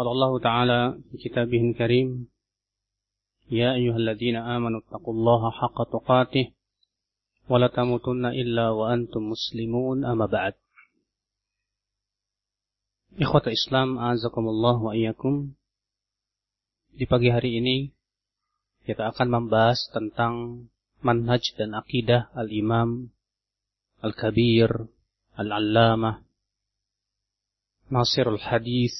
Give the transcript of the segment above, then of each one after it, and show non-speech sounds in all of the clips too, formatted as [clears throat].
قال الله تعالى في كتابه الكريم يا أيها الذين آمنوا اتقوا الله حق تقاته ولا تموتن إلا وأنتم مسلمون أما بعد Ikhwata Islam, azakumullah wa iyyakum. Di pagi hari ini kita akan membahas tentang manhaj dan akidah al-Imam Al-Kabir Al-Allamah Nasirul Hadis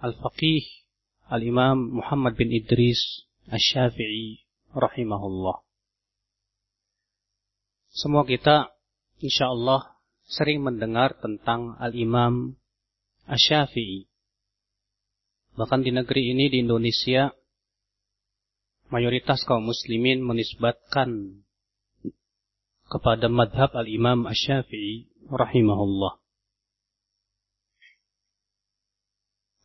Al-Faqih Al-Imam Muhammad bin Idris Asy-Syafi'i rahimahullah. Semua kita insya Allah sering mendengar tentang Al-Imam Ash-Syafi'i. Bahkan di negeri ini, di Indonesia, mayoritas kaum muslimin menisbatkan kepada madhab Al-Imam Ash-Syafi'i rahimahullah.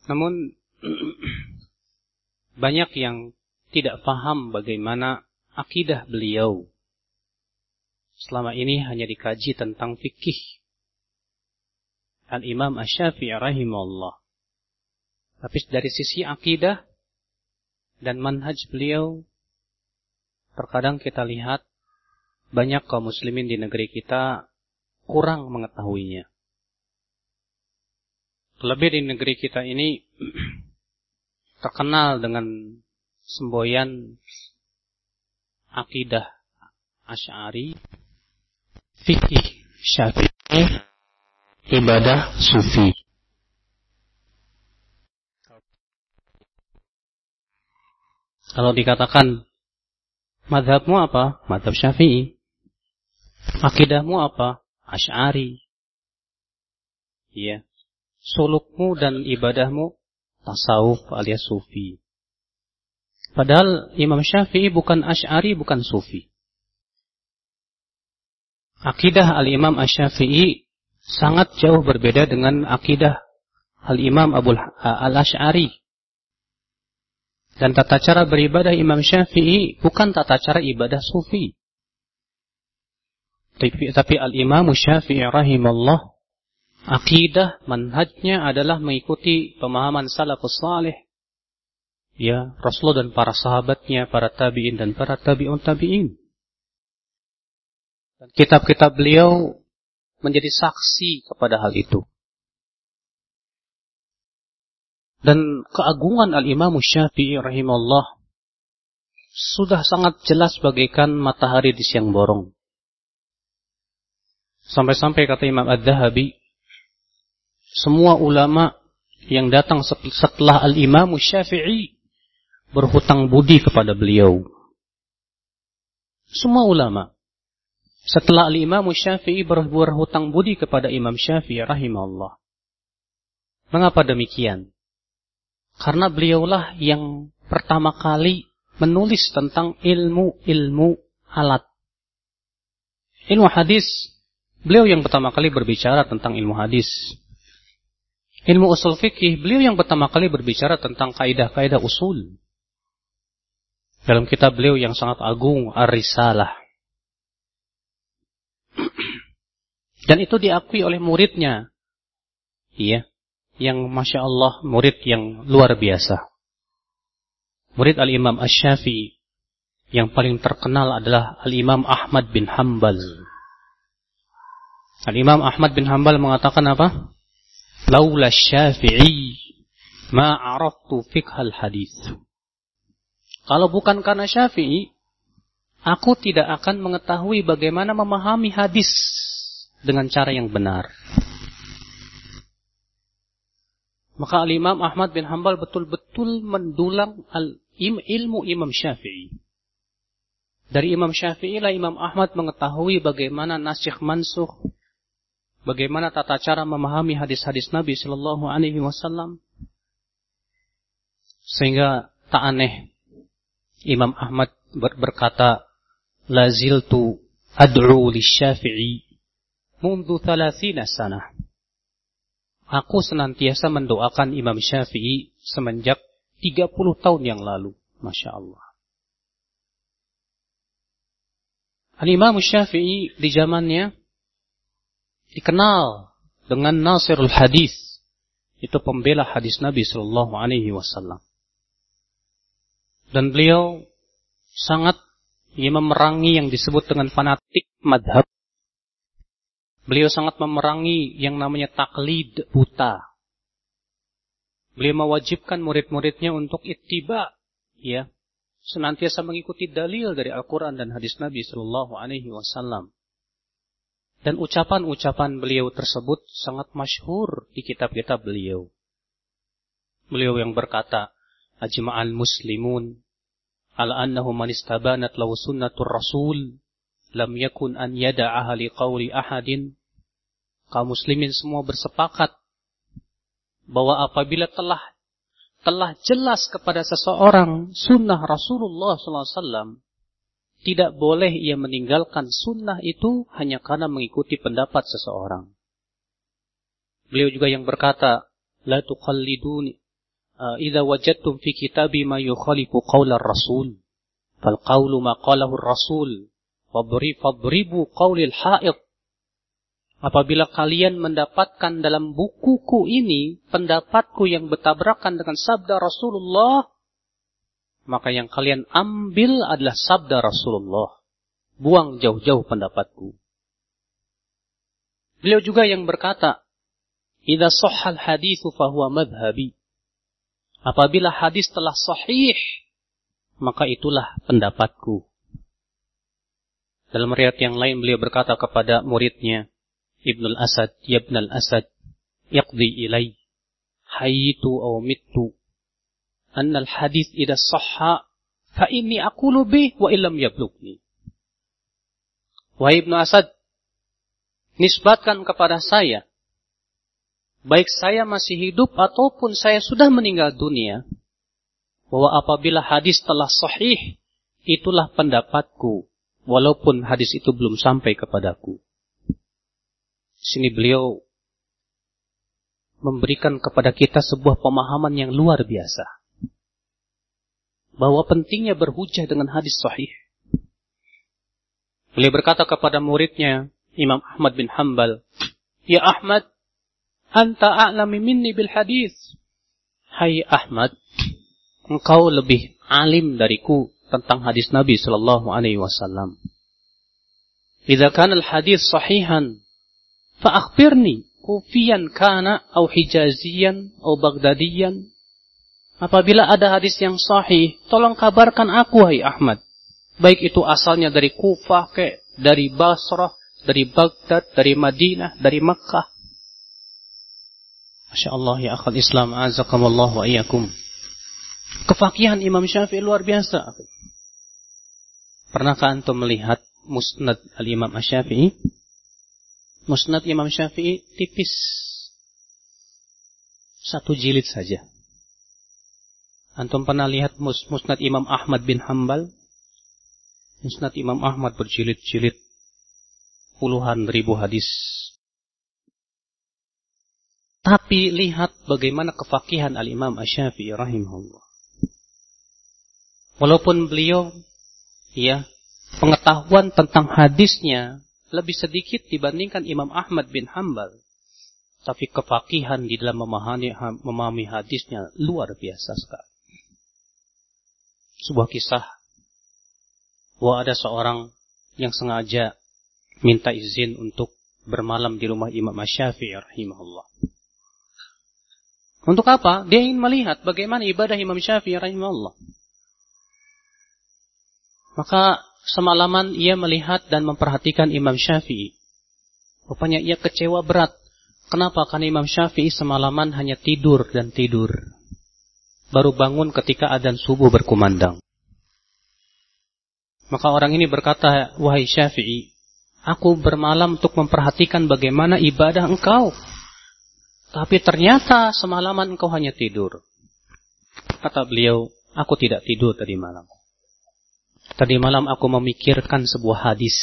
Namun, [clears throat] banyak yang tidak paham bagaimana akidah beliau selama ini hanya dikaji tentang fikih. Al-Imam Ash-Syafi'i rahimahullah. Tapi dari sisi akidah dan manhaj beliau, terkadang kita lihat banyak kaum muslimin di negeri kita kurang mengetahuinya. Terlebih di negeri kita ini [clears throat] terkenal dengan semboyan akidah Asy'ari fikih syafi'i, ibadah sufi. Kalau dikatakan madhabmu apa? Madhab syafi'i. Akidahmu apa? Ash'ari. Iya. Sulukmu dan ibadahmu tasawuf alias sufi. Padahal Imam Syafi'i bukan Ash'ari, bukan sufi. Akidah Al-Imam Ash-Syafi'i sangat jauh berbeda dengan akidah Al-Imam Abu Al-Ash'ari. Dan tata cara beribadah Imam Syafi'i bukan tata cara ibadah sufi. Tapi, tapi Al-Imam Syafi'i rahimallah akidah manhajnya adalah mengikuti pemahaman salafus salih. Ya, Rasulullah dan para sahabatnya, para tabi'in dan para tabi'un tabi'in. Dan kitab-kitab beliau menjadi saksi kepada hal itu. Dan keagungan Al-Imam Syafi'i rahimahullah sudah sangat jelas bagaikan matahari di siang borong. Sampai-sampai kata Imam Ad-Dahabi, semua ulama yang datang setelah Al-Imam Syafi'i berhutang budi kepada beliau. Semua ulama setelah Imam Syafi'i berhutang budi kepada Imam Syafi'i rahimahullah. Mengapa demikian? Karena beliaulah yang pertama kali menulis tentang ilmu-ilmu alat. Ilmu hadis, beliau yang pertama kali berbicara tentang ilmu hadis. Ilmu usul fikih, beliau yang pertama kali berbicara tentang kaidah-kaidah usul. Dalam kitab beliau yang sangat agung, Ar-Risalah. [clears throat] Dan itu diakui oleh muridnya. Iya. Yang Masya Allah murid yang luar biasa. Murid Al-Imam Ash-Syafi'i. Yang paling terkenal adalah Al-Imam Ahmad bin Hambal. Al-Imam Ahmad bin Hambal mengatakan apa? Laula Syafi'i ma araftu fiqhal hadis. Kalau bukan karena Syafi'i, aku tidak akan mengetahui bagaimana memahami hadis dengan cara yang benar. Maka Al-Imam Ahmad bin Hambal betul-betul mendulang al ilmu Imam Syafi'i. Dari Imam Syafi'i lah Imam Ahmad mengetahui bagaimana nasikh mansuh, bagaimana tata cara memahami hadis-hadis Nabi Shallallahu Alaihi Wasallam, sehingga tak aneh Imam Ahmad berkata, laziltu ad'u li syafi'i mundu thalathina sana. Aku senantiasa mendoakan Imam Syafi'i semenjak 30 tahun yang lalu. Masya Allah. Al-Imam Syafi'i di zamannya dikenal dengan Nasirul Hadis. Itu pembela hadis Nabi Shallallahu Alaihi Wasallam. Dan beliau sangat ia memerangi yang disebut dengan fanatik madhab. Beliau sangat memerangi yang namanya taklid buta. Beliau mewajibkan murid-muridnya untuk ittiba, ya, senantiasa mengikuti dalil dari Al-Quran dan hadis Nabi Shallallahu Alaihi Wasallam. Dan ucapan-ucapan beliau tersebut sangat masyhur di kitab-kitab beliau. Beliau yang berkata, Ajma'al muslimun ala annahu man istabanat lahu sunnatur rasul lam yakun an yada'aha liqawli ahadin. Kaum muslimin semua bersepakat bahwa apabila telah telah jelas kepada seseorang sunnah Rasulullah SAW, tidak boleh ia meninggalkan sunnah itu hanya karena mengikuti pendapat seseorang. Beliau juga yang berkata, La tuqalliduni uh, idza wajadtum fi kitabi ma yukhalifu qawla rasul fal qawlu ma qalahu rasul fadribu qawlil ha'id Apabila kalian mendapatkan dalam bukuku ini pendapatku yang bertabrakan dengan sabda Rasulullah, maka yang kalian ambil adalah sabda Rasulullah. Buang jauh-jauh pendapatku. Beliau juga yang berkata, "Idza sahhal haditsu fahuwa madhhabi." Apabila hadis telah sahih, maka itulah pendapatku. Dalam riwayat yang lain beliau berkata kepada muridnya, Ibnul Asad, ya Ibnul Asad, yaqdi ilai, hayitu mittu, anna al-hadis idha sahha fa inni aqulu bih wa illam yablugni. Wahai Ibnu Asad, nisbatkan kepada saya, baik saya masih hidup ataupun saya sudah meninggal dunia, bahwa apabila hadis telah sahih, itulah pendapatku, walaupun hadis itu belum sampai kepadaku. Sini beliau memberikan kepada kita sebuah pemahaman yang luar biasa bahwa pentingnya berhujah dengan hadis sahih. Beliau berkata kepada muridnya, Imam Ahmad bin Hanbal, Ya Ahmad, anta a'lami minni bil hadis. Hai Ahmad, engkau lebih alim dariku tentang hadis Nabi sallallahu alaihi wasallam. Jika kan al hadis sahihan, akhbirni kufiyan kana atau hijaziyan atau baghdadiyan Apabila ada hadis yang sahih, tolong kabarkan aku, hai Ahmad. Baik itu asalnya dari Kufah, ke, dari Basrah, dari Baghdad, dari Madinah, dari Makkah. Masya Allah ya akhal Islam, azakumullah wa iyakum. Kefakihan Imam Syafi'i luar biasa. Pernahkah antum melihat musnad al-Imam Syafi'i? Musnad Imam Syafi'i tipis. Satu jilid saja. Antum pernah lihat mus musnad Imam Ahmad bin Hambal? Musnad Imam Ahmad berjilid-jilid puluhan ribu hadis. Tapi lihat bagaimana kefakihan Al-Imam Asyafi'i rahimahullah. Walaupun beliau ya pengetahuan tentang hadisnya lebih sedikit dibandingkan Imam Ahmad bin Hambal. Tapi kefakihan di dalam memahami, memahami hadisnya luar biasa sekali sebuah kisah bahwa ada seorang yang sengaja minta izin untuk bermalam di rumah Imam Syafi'i rahimahullah. Untuk apa? Dia ingin melihat bagaimana ibadah Imam Syafi'i rahimahullah. Maka semalaman ia melihat dan memperhatikan Imam Syafi'i. Rupanya ia kecewa berat. Kenapa? Karena Imam Syafi'i semalaman hanya tidur dan tidur baru bangun ketika adzan subuh berkumandang. Maka orang ini berkata, "Wahai Syafi'i, Aku bermalam untuk memperhatikan bagaimana ibadah engkau. Tapi ternyata semalaman engkau hanya tidur. Kata beliau, aku tidak tidur tadi malam. Tadi malam aku memikirkan sebuah hadis.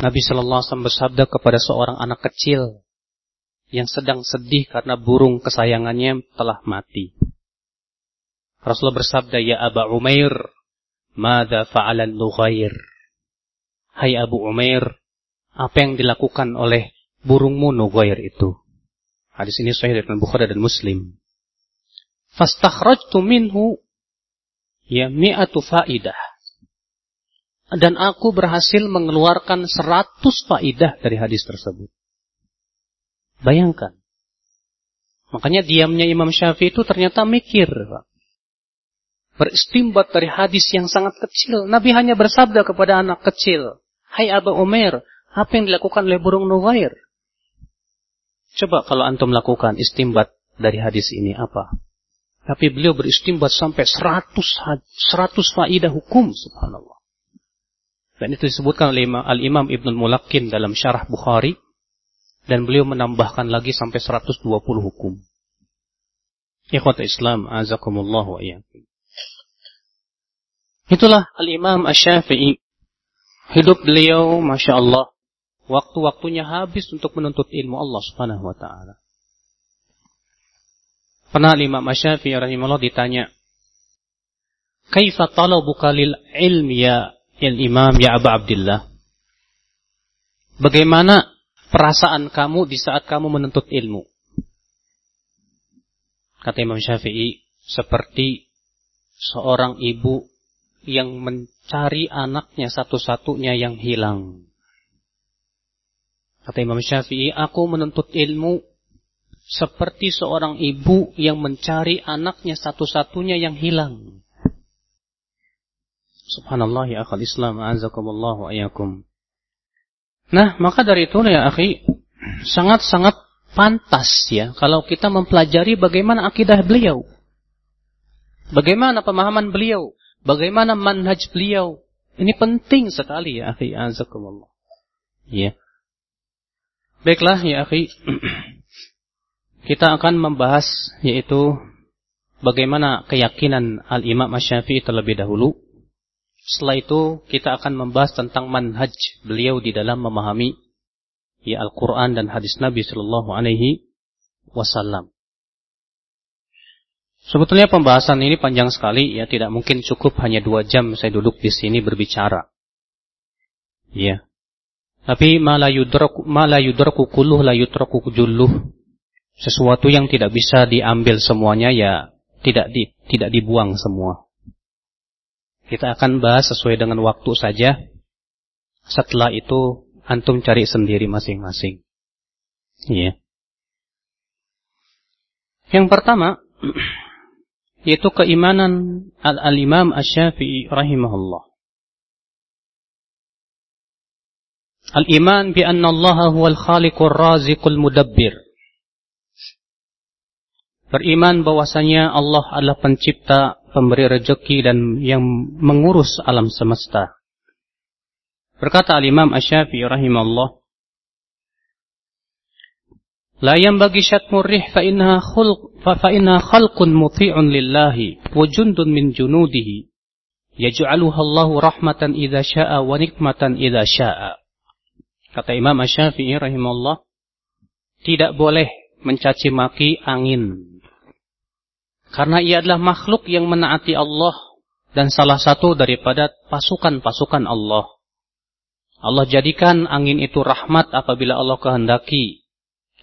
Nabi Shallallahu Alaihi Wasallam bersabda kepada seorang anak kecil yang sedang sedih karena burung kesayangannya telah mati. Rasulullah bersabda, Ya Aba Umair, Mada fa'alan nughair. Hai Abu Umair, apa yang dilakukan oleh burungmu Nughair itu? Hadis ini sahih dari Bukhari dan Muslim. Fastakhrajtu minhu ya mi'atu faidah. Dan aku berhasil mengeluarkan seratus faidah dari hadis tersebut. Bayangkan. Makanya diamnya Imam Syafi'i itu ternyata mikir. Pak beristimbat dari hadis yang sangat kecil. Nabi hanya bersabda kepada anak kecil, Hai Abu Umar, apa yang dilakukan oleh burung Nuwair? Coba kalau antum lakukan istimbat dari hadis ini apa? Tapi beliau beristimbat sampai 100 100 faidah hukum subhanallah. Dan itu disebutkan oleh Al-Imam Ibn Mulakin dalam syarah Bukhari dan beliau menambahkan lagi sampai 120 hukum. Ikhwata Islam, azakumullah wa iyyakum. Itulah Al-Imam Ash-Syafi'i. Hidup beliau, Masya Allah, waktu-waktunya habis untuk menuntut ilmu Allah subhanahu wa ta'ala. Pernah Imam Ash-Syafi'i rahimahullah ditanya, Kaifa talabuka lil ilmi ya il-imam ya Aba Abdillah? Bagaimana perasaan kamu di saat kamu menuntut ilmu? Kata Imam Syafi'i, seperti seorang ibu yang mencari anaknya satu-satunya yang hilang. Kata Imam Syafi'i, aku menuntut ilmu seperti seorang ibu yang mencari anaknya satu-satunya yang hilang. Subhanallah ya akal Islam, azakumullah wa ayakum. Nah, maka dari itu ya akhi, sangat-sangat pantas ya kalau kita mempelajari bagaimana akidah beliau. Bagaimana pemahaman beliau Bagaimana manhaj beliau? Ini penting sekali ya akhi azakumullah. Ya. Baiklah ya akhi. [clears throat] Kita akan membahas yaitu bagaimana keyakinan Al-Imam Asy-Syafi'i terlebih dahulu. Setelah itu kita akan membahas tentang manhaj beliau di dalam memahami ya Al-Qur'an dan hadis Nabi sallallahu alaihi wasallam. Sebetulnya pembahasan ini panjang sekali, ya tidak mungkin cukup hanya dua jam saya duduk di sini berbicara. Ya. Tapi malah yudraku malah yudraku kuluh la yutraku julluh. Sesuatu yang tidak bisa diambil semuanya ya tidak di, tidak dibuang semua. Kita akan bahas sesuai dengan waktu saja. Setelah itu antum cari sendiri masing-masing. Ya. Yang pertama [clears throat] yaitu keimanan Al-Imam Asy-Syafi'i rahimahullah. Al-iman bi anna Allah huwal khaliqur raziqul mudabbir. Beriman bahwasanya Allah adalah pencipta, pemberi rezeki dan yang mengurus alam semesta. Berkata Al-Imam Asy-Syafi'i rahimahullah, La yanbaghi syatmur rih fa innaha khulq fa innaha khalqun muti'un lillahi wa jundun min junudihi yaj'aluha Allahu rahmatan idza syaa wa nikmatan idza syaa. Kata Imam Asy-Syafi'i rahimahullah tidak boleh mencaci maki angin. Karena ia adalah makhluk yang menaati Allah dan salah satu daripada pasukan-pasukan Allah. Allah jadikan angin itu rahmat apabila Allah kehendaki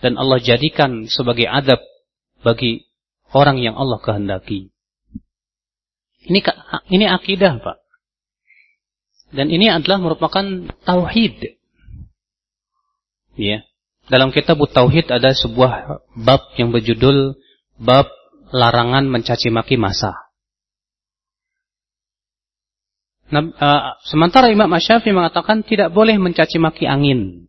dan Allah jadikan sebagai adab bagi orang yang Allah kehendaki. Ini ini akidah, Pak. Dan ini adalah merupakan tauhid. Ya. Dalam kitab tauhid ada sebuah bab yang berjudul bab larangan mencaci maki masa. Nah, uh, sementara Imam Asyafi mengatakan tidak boleh mencaci maki angin.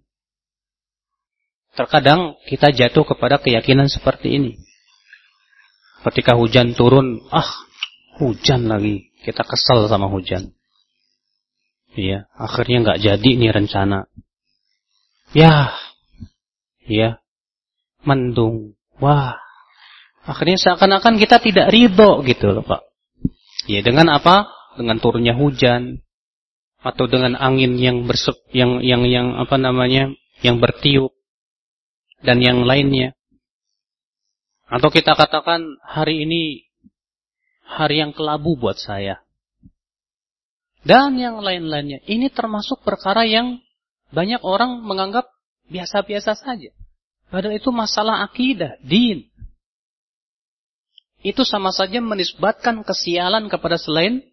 Terkadang kita jatuh kepada keyakinan seperti ini. Ketika hujan turun, ah, hujan lagi. Kita kesal sama hujan. Iya, akhirnya nggak jadi nih rencana. Ya, ya, mendung. Wah, akhirnya seakan-akan kita tidak ridho gitu loh Pak. Ya dengan apa? Dengan turunnya hujan atau dengan angin yang bersep, yang yang yang apa namanya, yang bertiup dan yang lainnya. Atau kita katakan hari ini hari yang kelabu buat saya dan yang lain-lainnya. Ini termasuk perkara yang banyak orang menganggap biasa-biasa saja. Padahal itu masalah akidah, din. Itu sama saja menisbatkan kesialan kepada selain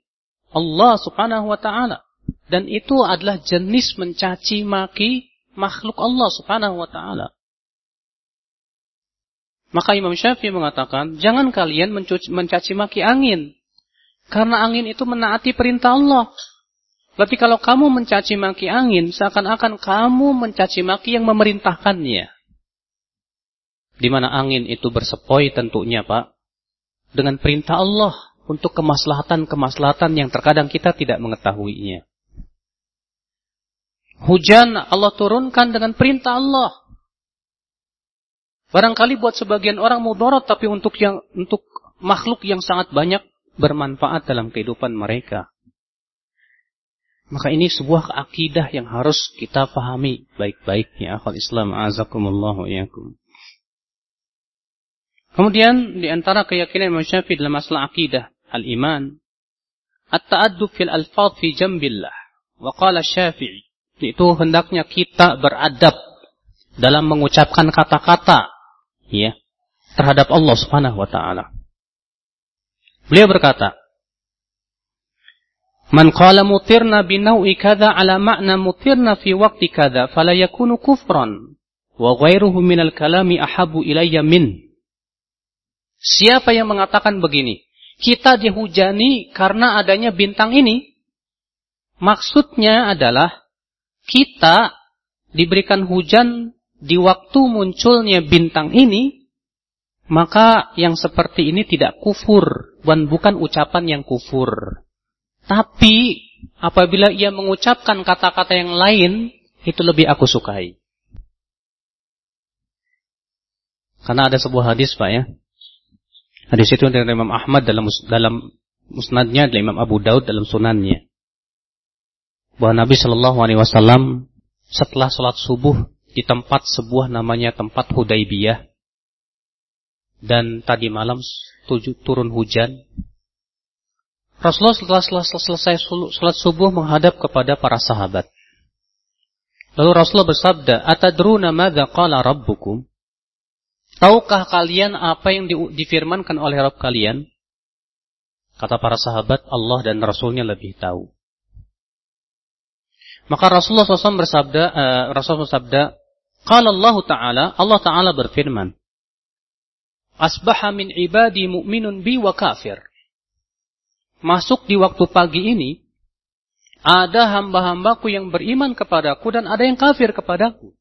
Allah subhanahu wa ta'ala. Dan itu adalah jenis mencaci maki makhluk Allah subhanahu wa ta'ala. Maka Imam Syafi'i mengatakan, jangan kalian mencaci maki angin. Karena angin itu menaati perintah Allah. Berarti kalau kamu mencaci maki angin, seakan-akan kamu mencaci maki yang memerintahkannya. Di mana angin itu bersepoi tentunya Pak. Dengan perintah Allah untuk kemaslahatan-kemaslahatan yang terkadang kita tidak mengetahuinya. Hujan Allah turunkan dengan perintah Allah. Barangkali buat sebagian orang mudarat tapi untuk yang untuk makhluk yang sangat banyak bermanfaat dalam kehidupan mereka. Maka ini sebuah akidah yang harus kita pahami baik-baiknya. Akal Islam azakumullahu iyakum. Kemudian di antara keyakinan Imam Syafi'i dalam masalah akidah al-iman at-ta'addub fil alfaz fi jambillah. Wa qala Syafi'i itu hendaknya kita beradab dalam mengucapkan kata-kata ya terhadap Allah Subhanahu wa taala. Beliau berkata, Man qala mutirna binau'i kada ala makna mutirna fi waktu kada fala yakunu kufran wa ghairuhu minal kalami ahabu ilayya min. Siapa yang mengatakan begini? Kita dihujani karena adanya bintang ini. Maksudnya adalah kita diberikan hujan di waktu munculnya bintang ini, maka yang seperti ini tidak kufur dan bukan ucapan yang kufur. Tapi apabila ia mengucapkan kata-kata yang lain, itu lebih aku sukai. Karena ada sebuah hadis Pak ya. Hadis itu dari Imam Ahmad dalam dalam musnadnya, dari Imam Abu Daud dalam sunannya. Bahwa Nabi Shallallahu Alaihi Wasallam setelah sholat subuh di tempat sebuah namanya tempat Hudaybiyah dan tadi malam tujuh, turun hujan Rasulullah setelah selesai sholat subuh menghadap kepada para sahabat. Lalu Rasulullah bersabda, Atadruna madza qala rabbukum? Tahukah kalian apa yang di, difirmankan oleh Rabb kalian? Kata para sahabat, Allah dan Rasulnya lebih tahu. Maka Rasulullah SAW bersabda, uh, Rasulullah bersabda, Qala Allah Ta'ala, Allah Ta'ala berfirman, Asbaha min ibadi mu'minun bi wa kafir masuk di waktu pagi ini, ada hamba-hambaku yang beriman kepadaku dan ada yang kafir kepadaku.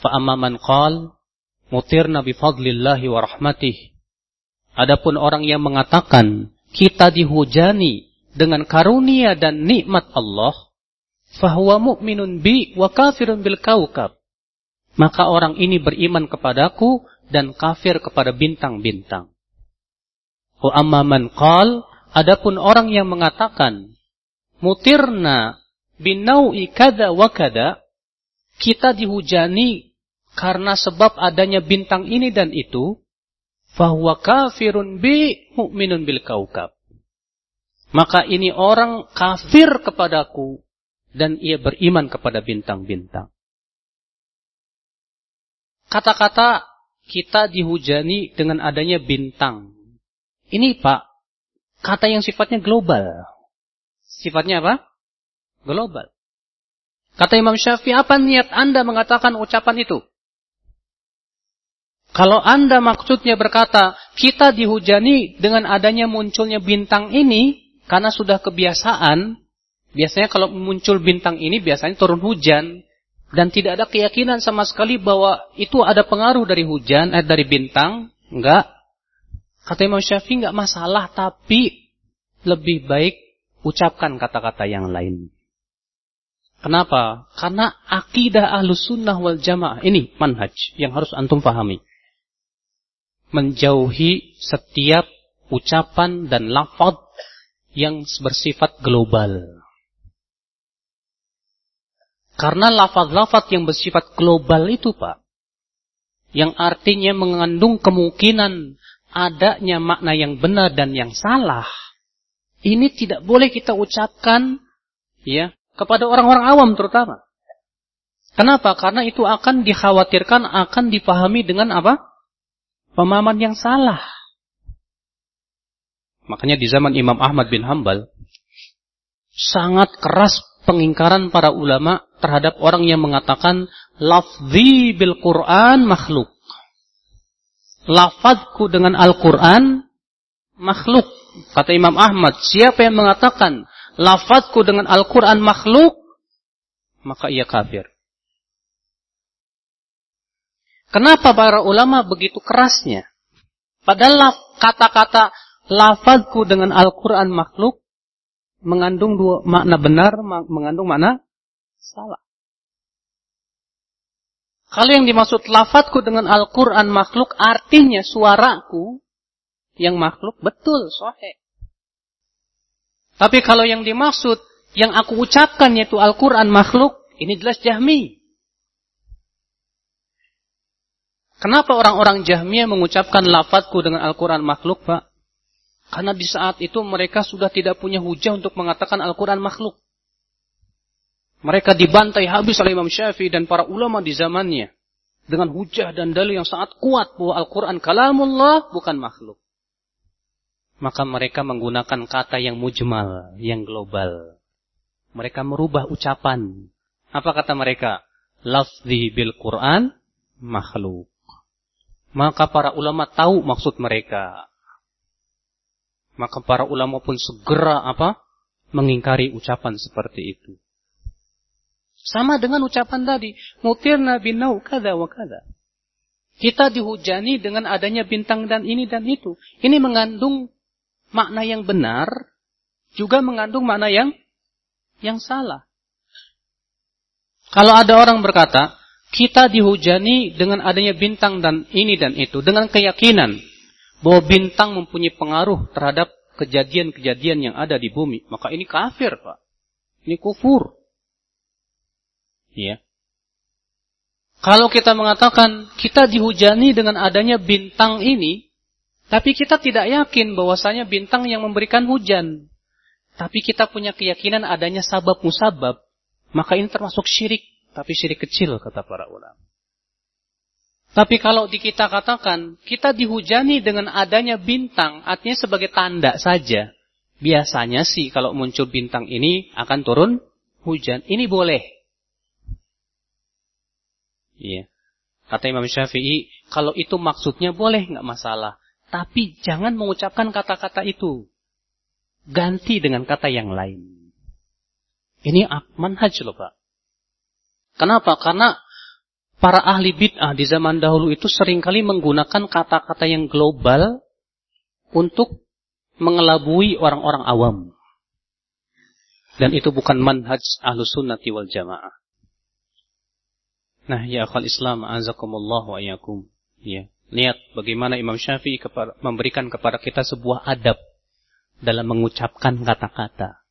Fa'amman qal mutirna bifadlillahi wa rahmatih. Adapun orang yang mengatakan kita dihujani dengan karunia dan nikmat Allah, fahuwa mu'minun bi wa kafirun bil kaukab. Maka orang ini beriman kepadaku dan kafir kepada bintang-bintang. Wa amma man qal, adapun orang yang mengatakan mutirna binau'i kada wa kada, kita dihujani karena sebab adanya bintang ini dan itu, fahuwa kafirun bi mu'minun bil kaukab. Maka ini orang kafir kepadaku dan ia beriman kepada bintang-bintang. Kata-kata kita dihujani dengan adanya bintang. Ini Pak, kata yang sifatnya global. Sifatnya apa? Global. Kata Imam Syafi'i, apa niat Anda mengatakan ucapan itu? Kalau Anda maksudnya berkata, kita dihujani dengan adanya munculnya bintang ini, karena sudah kebiasaan, biasanya kalau muncul bintang ini biasanya turun hujan, dan tidak ada keyakinan sama sekali bahwa itu ada pengaruh dari hujan, eh, dari bintang, enggak. Kata Imam Syafi'i nggak masalah, tapi lebih baik ucapkan kata-kata yang lain. Kenapa? Karena akidah ahlus sunnah wal jamaah ini manhaj yang harus antum pahami. Menjauhi setiap ucapan dan lafaz yang bersifat global. Karena lafaz-lafaz yang bersifat global itu, Pak, yang artinya mengandung kemungkinan adanya makna yang benar dan yang salah, ini tidak boleh kita ucapkan ya kepada orang-orang awam terutama. Kenapa? Karena itu akan dikhawatirkan akan dipahami dengan apa? Pemahaman yang salah. Makanya di zaman Imam Ahmad bin Hambal sangat keras pengingkaran para ulama terhadap orang yang mengatakan lafzi bil Quran makhluk. Lafazku dengan Al-Quran makhluk. Kata Imam Ahmad, siapa yang mengatakan lafazku dengan Al-Quran makhluk, maka ia kafir. Kenapa para ulama begitu kerasnya? Padahal kata-kata lafazku dengan Al-Quran makhluk mengandung dua makna benar, mengandung makna salah. Kalau yang dimaksud lafazku dengan Al-Quran makhluk artinya suaraku yang makhluk betul, sohe. Tapi kalau yang dimaksud, yang aku ucapkan yaitu Al-Quran makhluk, ini jelas Jahmi. Kenapa orang-orang Jahmiyah mengucapkan lafadzku dengan Al-Quran makhluk, Pak? Karena di saat itu mereka sudah tidak punya hujah untuk mengatakan Al-Quran makhluk. Mereka dibantai habis oleh Imam Syafi'i dan para ulama di zamannya. Dengan hujah dan dalil yang sangat kuat bahwa Al-Quran kalamullah bukan makhluk maka mereka menggunakan kata yang mujmal, yang global. Mereka merubah ucapan. Apa kata mereka? Lafzi bil Quran makhluk. Maka para ulama tahu maksud mereka. Maka para ulama pun segera apa? Mengingkari ucapan seperti itu. Sama dengan ucapan tadi. Mutirna binau kada wa kada. Kita dihujani dengan adanya bintang dan ini dan itu. Ini mengandung makna yang benar juga mengandung makna yang yang salah. Kalau ada orang berkata, kita dihujani dengan adanya bintang dan ini dan itu dengan keyakinan bahwa bintang mempunyai pengaruh terhadap kejadian-kejadian yang ada di bumi, maka ini kafir, Pak. Ini kufur. Ya. Kalau kita mengatakan kita dihujani dengan adanya bintang ini, tapi kita tidak yakin bahwasanya bintang yang memberikan hujan. Tapi kita punya keyakinan adanya sabab musabab. Maka ini termasuk syirik. Tapi syirik kecil kata para ulama. Tapi kalau di kita katakan, kita dihujani dengan adanya bintang, artinya sebagai tanda saja. Biasanya sih kalau muncul bintang ini akan turun hujan. Ini boleh. Iya. Kata Imam Syafi'i, kalau itu maksudnya boleh nggak masalah. Tapi jangan mengucapkan kata-kata itu. Ganti dengan kata yang lain. Ini manhaj loh Pak. Kenapa? Karena para ahli bid'ah di zaman dahulu itu sering kali menggunakan kata-kata yang global untuk mengelabui orang-orang awam. Dan itu bukan manhaj ahlu sunnati wal jamaah. Nah, ya akhal Islam, azakumullah wa ayakum. Ya. Lihat bagaimana Imam Syafi'i memberikan kepada kita sebuah adab dalam mengucapkan kata-kata.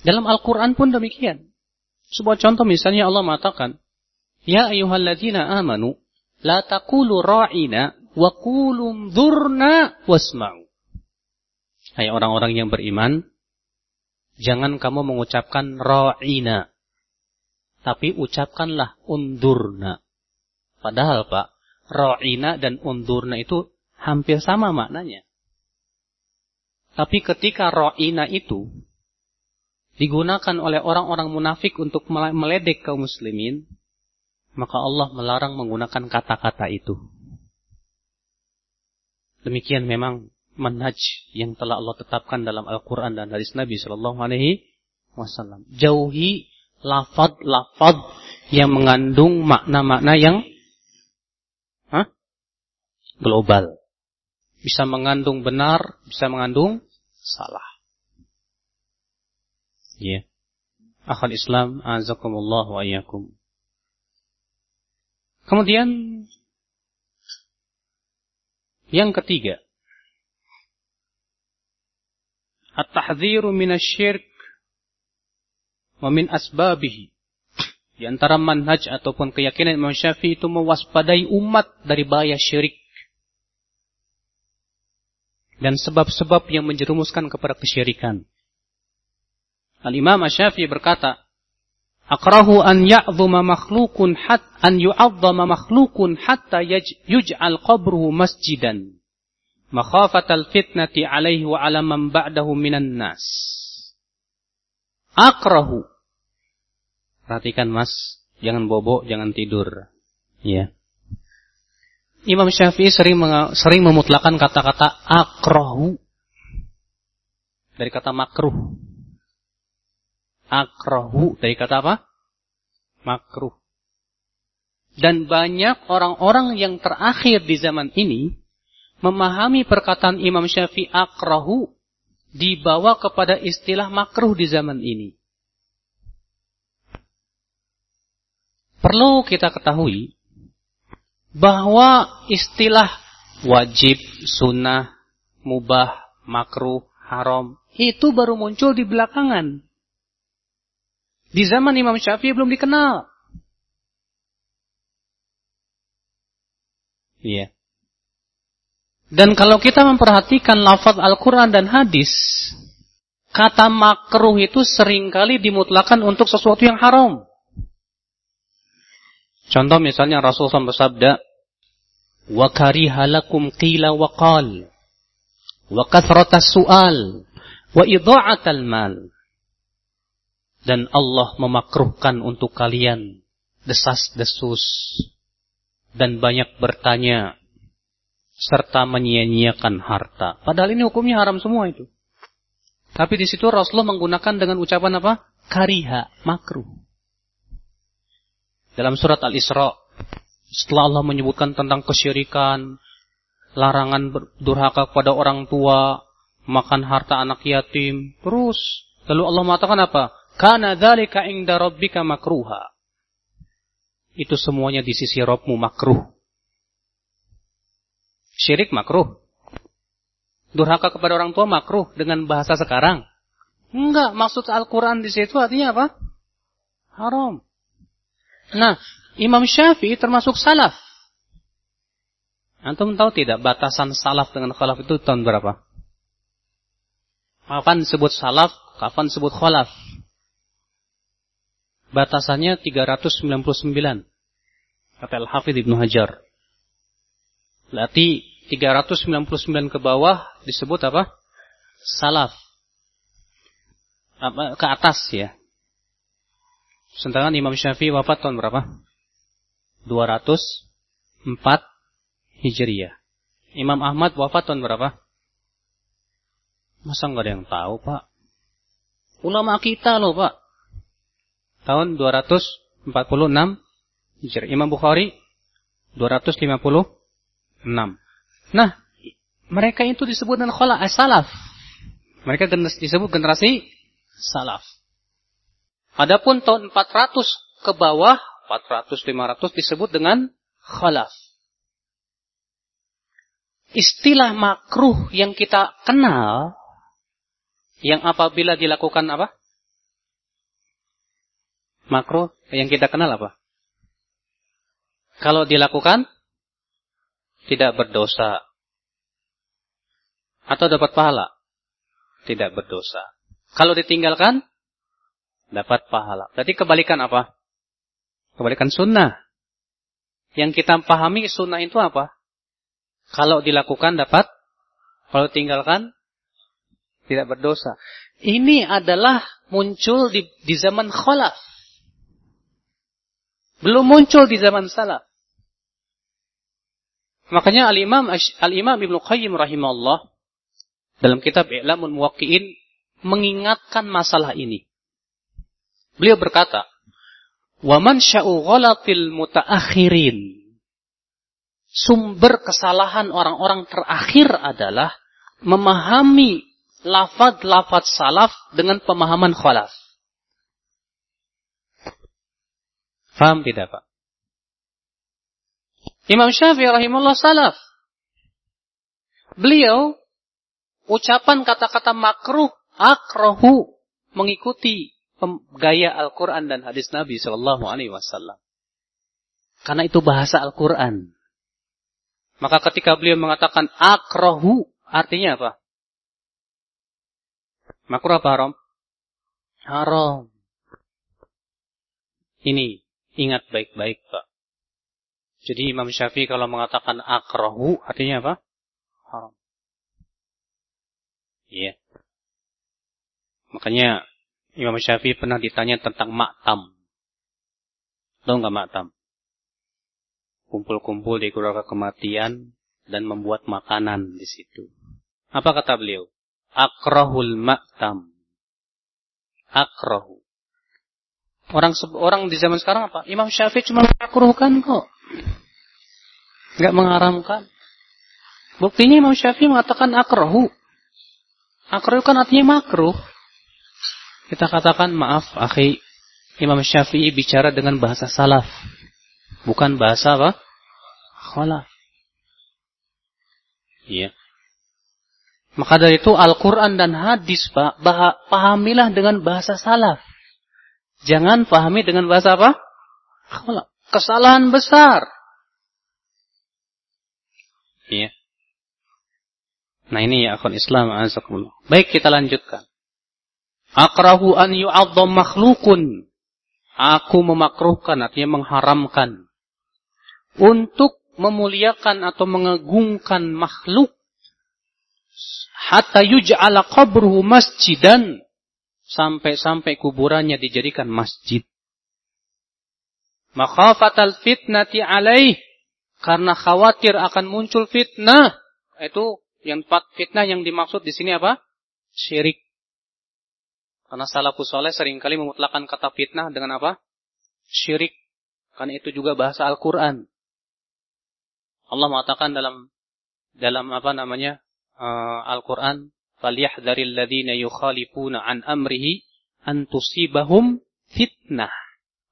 Dalam Al-Quran pun demikian. Sebuah contoh misalnya Allah mengatakan, Ya ayuhalladzina amanu, la taqulu ra'ina wa qulu dhurna wasma'u. Hai orang-orang yang beriman, jangan kamu mengucapkan ra'ina, tapi ucapkanlah undurna. Padahal Pak, ro'ina dan undurna itu hampir sama maknanya. Tapi ketika ro'ina itu digunakan oleh orang-orang munafik untuk meledek kaum muslimin, maka Allah melarang menggunakan kata-kata itu. Demikian memang manhaj yang telah Allah tetapkan dalam Al-Quran dan hadis Nabi Shallallahu Alaihi Wasallam. Jauhi lafad-lafad yang mengandung makna-makna yang Hah? global. Bisa mengandung benar, bisa mengandung salah. Ya. Akhal Islam, azakumullah wa iyyakum. Kemudian yang ketiga, at-tahdhiru minasyirk wa asbabihi. Di antara manhaj ataupun keyakinan Imam Syafi'i itu mewaspadai umat dari bahaya syirik. Dan sebab-sebab yang menjerumuskan kepada kesyirikan. Al-Imam Syafi'i berkata, Akrahu an ya'zuma makhlukun hat an yu'azzama makhlukun hatta yuj'al qabruhu masjidan. Makhafatal fitnati alaihi wa ala man ba'dahu minan nas. Akrahu Perhatikan mas, jangan bobo, jangan tidur. Ya. Imam Syafi'i sering sering memutlakan kata-kata akrohu dari kata makruh. Akrohu dari kata apa? Makruh. Dan banyak orang-orang yang terakhir di zaman ini memahami perkataan Imam Syafi'i akrohu dibawa kepada istilah makruh di zaman ini. perlu kita ketahui bahwa istilah wajib, sunnah, mubah, makruh, haram itu baru muncul di belakangan. Di zaman Imam Syafi'i belum dikenal. Iya. Dan kalau kita memperhatikan lafaz Al-Quran dan hadis, kata makruh itu sering kali dimutlakan untuk sesuatu yang haram. Contoh misalnya Rasulullah bersabda, "Wa karihalakum qila wa qal, wa kathratas su'al, wa idha'atal mal." Dan Allah memakruhkan untuk kalian desas-desus dan banyak bertanya serta menyia-nyiakan harta. Padahal ini hukumnya haram semua itu. Tapi di situ Rasulullah menggunakan dengan ucapan apa? Kariha, makruh. Dalam surat Al-Isra, setelah Allah menyebutkan tentang kesyirikan, larangan durhaka kepada orang tua, makan harta anak yatim, terus lalu Allah mengatakan apa? Kana dzalika inda rabbika makruha. Itu semuanya di sisi Rabbmu makruh. Syirik makruh. Durhaka kepada orang tua makruh dengan bahasa sekarang. Enggak, maksud Al-Quran di situ artinya apa? Haram. Nah, Imam Syafi'i termasuk salaf. Antum tahu tidak batasan salaf dengan khalaf itu tahun berapa? Kapan disebut salaf, kapan disebut khalaf? Batasannya 399. Kata Al-Hafidh Ibnu Hajar. Berarti 399 ke bawah disebut apa? Salaf. Ke atas ya. Sedangkan Imam Syafi'i wafat tahun berapa? 204 Hijriah. Imam Ahmad wafat tahun berapa? Masa nggak ada yang tahu, Pak? Ulama kita loh, Pak. Tahun 246 Hijriah. Imam Bukhari 256. Nah, mereka itu disebut dengan khala as-salaf. Mereka disebut generasi salaf. Adapun tahun 400 ke bawah, 400-500 disebut dengan khalaf. Istilah makruh yang kita kenal, yang apabila dilakukan apa? Makruh yang kita kenal apa? Kalau dilakukan, tidak berdosa. Atau dapat pahala? Tidak berdosa. Kalau ditinggalkan, dapat pahala. Berarti kebalikan apa? Kebalikan sunnah. Yang kita pahami sunnah itu apa? Kalau dilakukan dapat, kalau tinggalkan tidak berdosa. Ini adalah muncul di, di zaman khalaf. Belum muncul di zaman salaf. Makanya Al-Imam Al-Imam Ibnu Qayyim rahimahullah dalam kitab I'lamun Muwaqqi'in mengingatkan masalah ini. Beliau berkata, "Wa sya'u ghalatil mutaakhirin." Sumber kesalahan orang-orang terakhir adalah memahami lafad-lafad salaf dengan pemahaman khalaf. Faham tidak Pak? Imam Syafi'i rahimahullah salaf. Beliau ucapan kata-kata makruh, akrohu mengikuti gaya Al-Quran dan hadis Nabi Shallallahu Alaihi Wasallam. Karena itu bahasa Al-Quran. Maka ketika beliau mengatakan akrohu, artinya apa? Makruh apa haram? Haram. Ini ingat baik-baik Pak. Jadi Imam Syafi'i kalau mengatakan akrohu artinya apa? Haram. Iya. Makanya Imam Syafi'i pernah ditanya tentang maktam. Tahu nggak maktam? Kumpul-kumpul di keluarga kematian dan membuat makanan di situ. Apa kata beliau? Akrohul maktam. Akrohu. Orang orang di zaman sekarang apa? Imam Syafi'i cuma makruhkan kok. Enggak mengharamkan. Buktinya Imam Syafi'i mengatakan akrahu. Akrahu kan artinya makruh. Kita katakan maaf, akhi. Imam Syafi'i bicara dengan bahasa salaf. Bukan bahasa apa? Khalaf. Iya. Maka dari itu Al-Quran dan hadis, Pak, pahamilah dengan bahasa salaf. Jangan pahami dengan bahasa apa? Kesalahan besar. Iya. Nah ini ya akun Islam azakumullah. Baik kita lanjutkan. Akrahu an yu'adzam makhlukun. Aku memakruhkan artinya mengharamkan. Untuk memuliakan atau mengagungkan makhluk. Hatta yuj'ala qabruhu masjidan. Sampai-sampai kuburannya dijadikan masjid. Makhafatal fitnati alaih karena khawatir akan muncul fitnah. Itu yang fitnah yang dimaksud di sini apa? Syirik. Karena salafus soleh sering kali memutlakan kata fitnah dengan apa? Syirik. Karena itu juga bahasa Al-Quran. Allah mengatakan dalam dalam apa namanya uh, Al-Quran, "Falyahdharil ladzina yukhalifuna an amrihi an tusibahum fitnah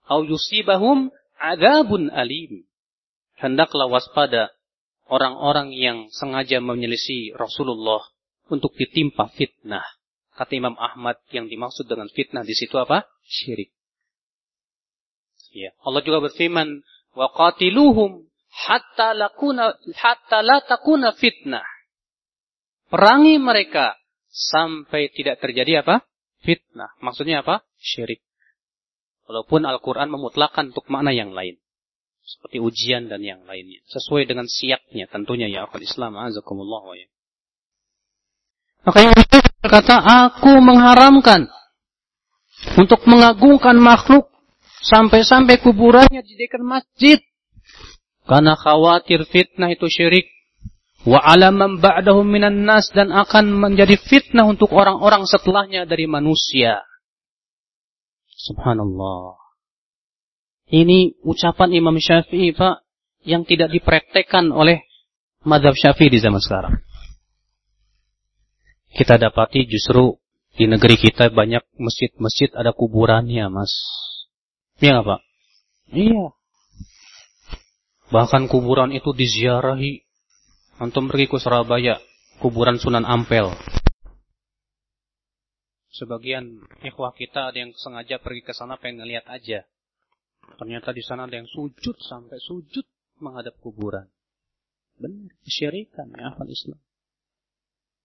au yusibahum adzabun alim." hendaklah waspada orang-orang yang sengaja menyelisih Rasulullah untuk ditimpa fitnah. Kata Imam Ahmad yang dimaksud dengan fitnah di situ apa? Syirik. Ya, Allah juga berfirman, "Wa qatiluhum hatta lakuna hatta la takuna fitnah." Perangi mereka sampai tidak terjadi apa? Fitnah. Maksudnya apa? Syirik. Walaupun Al-Quran memutlakan untuk makna yang lain. Seperti ujian dan yang lainnya. Sesuai dengan siapnya tentunya ya akal Islam. Azakumullah wa ya makanya berkata aku mengharamkan untuk mengagungkan makhluk sampai-sampai kuburannya dijadikan masjid. Karena khawatir fitnah itu syirik. Wa alamam ba'dahum minan nas dan akan menjadi fitnah untuk orang-orang setelahnya dari manusia subhanallah ini ucapan Imam Syafi'i, Pak, yang tidak dipraktekkan oleh madhab Syafi'i di zaman sekarang. Kita dapati justru di negeri kita banyak masjid-masjid ada kuburannya, Mas. Iya nggak, Pak? Iya. Bahkan kuburan itu diziarahi. Antum pergi ke Surabaya, kuburan Sunan Ampel. Sebagian ikhwah kita ada yang sengaja pergi ke sana pengen ngeliat aja. Ternyata di sana ada yang sujud sampai sujud menghadap kuburan. Benar, kesyirikan ya akal Islam.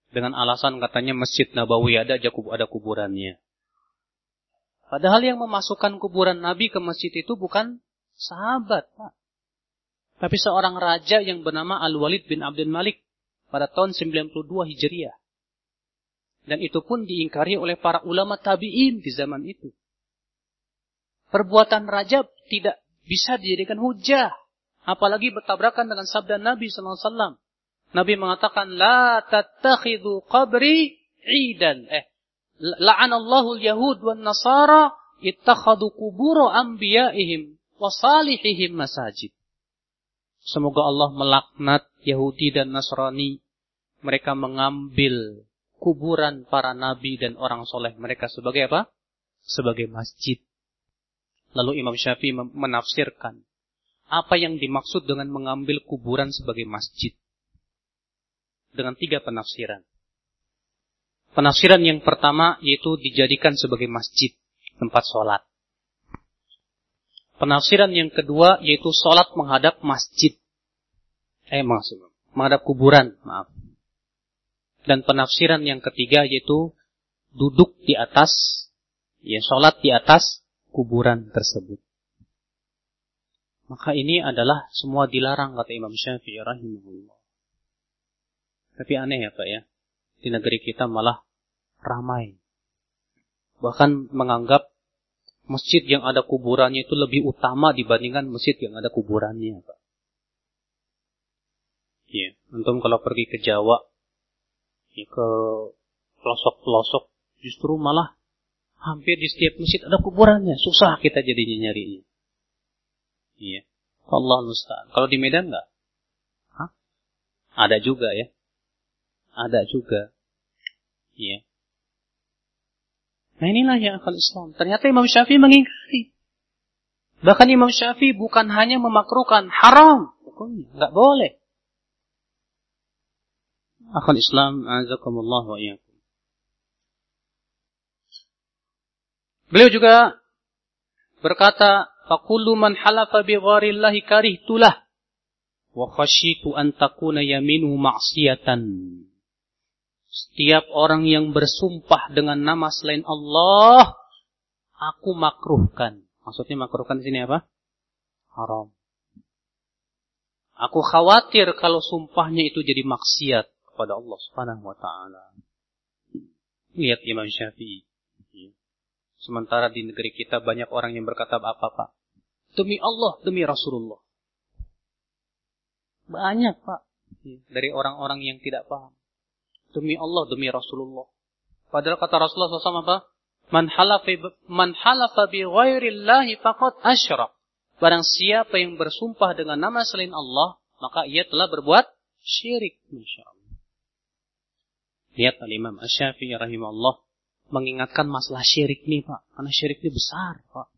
Dengan alasan katanya Masjid Nabawi ada aja ada kuburannya. Padahal yang memasukkan kuburan Nabi ke masjid itu bukan sahabat, Pak. Tapi seorang raja yang bernama Al-Walid bin Abdul Malik pada tahun 92 Hijriah. Dan itu pun diingkari oleh para ulama tabi'in di zaman itu perbuatan raja tidak bisa dijadikan hujah. Apalagi bertabrakan dengan sabda Nabi SAW. Nabi mengatakan, La tattakhidhu qabri idan. Eh, la'anallahu al-yahud wa nasara ittakhadu kuburo anbiya'ihim wa salihihim masajid. Semoga Allah melaknat Yahudi dan Nasrani. Mereka mengambil kuburan para nabi dan orang soleh mereka sebagai apa? Sebagai masjid. Lalu Imam Syafi'i menafsirkan apa yang dimaksud dengan mengambil kuburan sebagai masjid. Dengan tiga penafsiran. Penafsiran yang pertama yaitu dijadikan sebagai masjid, tempat sholat. Penafsiran yang kedua yaitu sholat menghadap masjid. Eh maksud, menghadap kuburan, maaf. Dan penafsiran yang ketiga yaitu duduk di atas, ya sholat di atas kuburan tersebut. Maka ini adalah semua dilarang kata Imam Syafi'i rahimahullah. Tapi aneh ya Pak ya. Di negeri kita malah ramai. Bahkan menganggap masjid yang ada kuburannya itu lebih utama dibandingkan masjid yang ada kuburannya Pak. Iya, antum kalau pergi ke Jawa, ya, ke pelosok-pelosok, justru malah hampir di setiap masjid ada kuburannya. Susah kita jadinya nyarinya. Iya. Allah musta'an. Kalau di Medan enggak? Hah? Ada juga ya. Ada juga. Iya. Nah inilah yang akan Islam. Ternyata Imam Syafi'i mengingkari. Bahkan Imam Syafi'i bukan hanya memakruhkan haram. Hukumnya. Enggak boleh. Akhul Islam, azakumullah wa iyakum. Beliau juga berkata, Fakullu man halafa bi gharillahi karihtulah wa khasyitu an takuna yaminu ma'siyatan. Setiap orang yang bersumpah dengan nama selain Allah, aku makruhkan. Maksudnya makruhkan di sini apa? Haram. Aku khawatir kalau sumpahnya itu jadi maksiat kepada Allah Subhanahu wa taala. Lihat Imam Syafi'i. Sementara di negeri kita banyak orang yang berkata apa, Pak? Demi Allah, demi Rasulullah. Banyak, Pak. Dari orang-orang yang tidak paham. Demi Allah, demi Rasulullah. Padahal kata Rasulullah SAW apa? Man halafa, man bi ghairillahi faqad asyrak. Barang siapa yang bersumpah dengan nama selain Allah, maka ia telah berbuat syirik. Masya Allah. Lihat Al-Imam Asyafi'i rahimahullah mengingatkan masalah syirik nih Pak. Karena syirik ini besar Pak.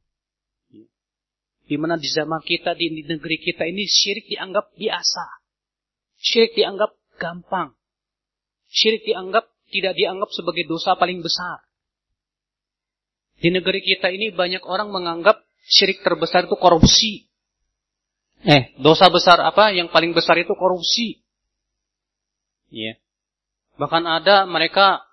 Di mana di zaman kita, di, di negeri kita ini syirik dianggap biasa. Syirik dianggap gampang. Syirik dianggap tidak dianggap sebagai dosa paling besar. Di negeri kita ini banyak orang menganggap syirik terbesar itu korupsi. Eh, dosa besar apa? Yang paling besar itu korupsi. Ya. Bahkan ada mereka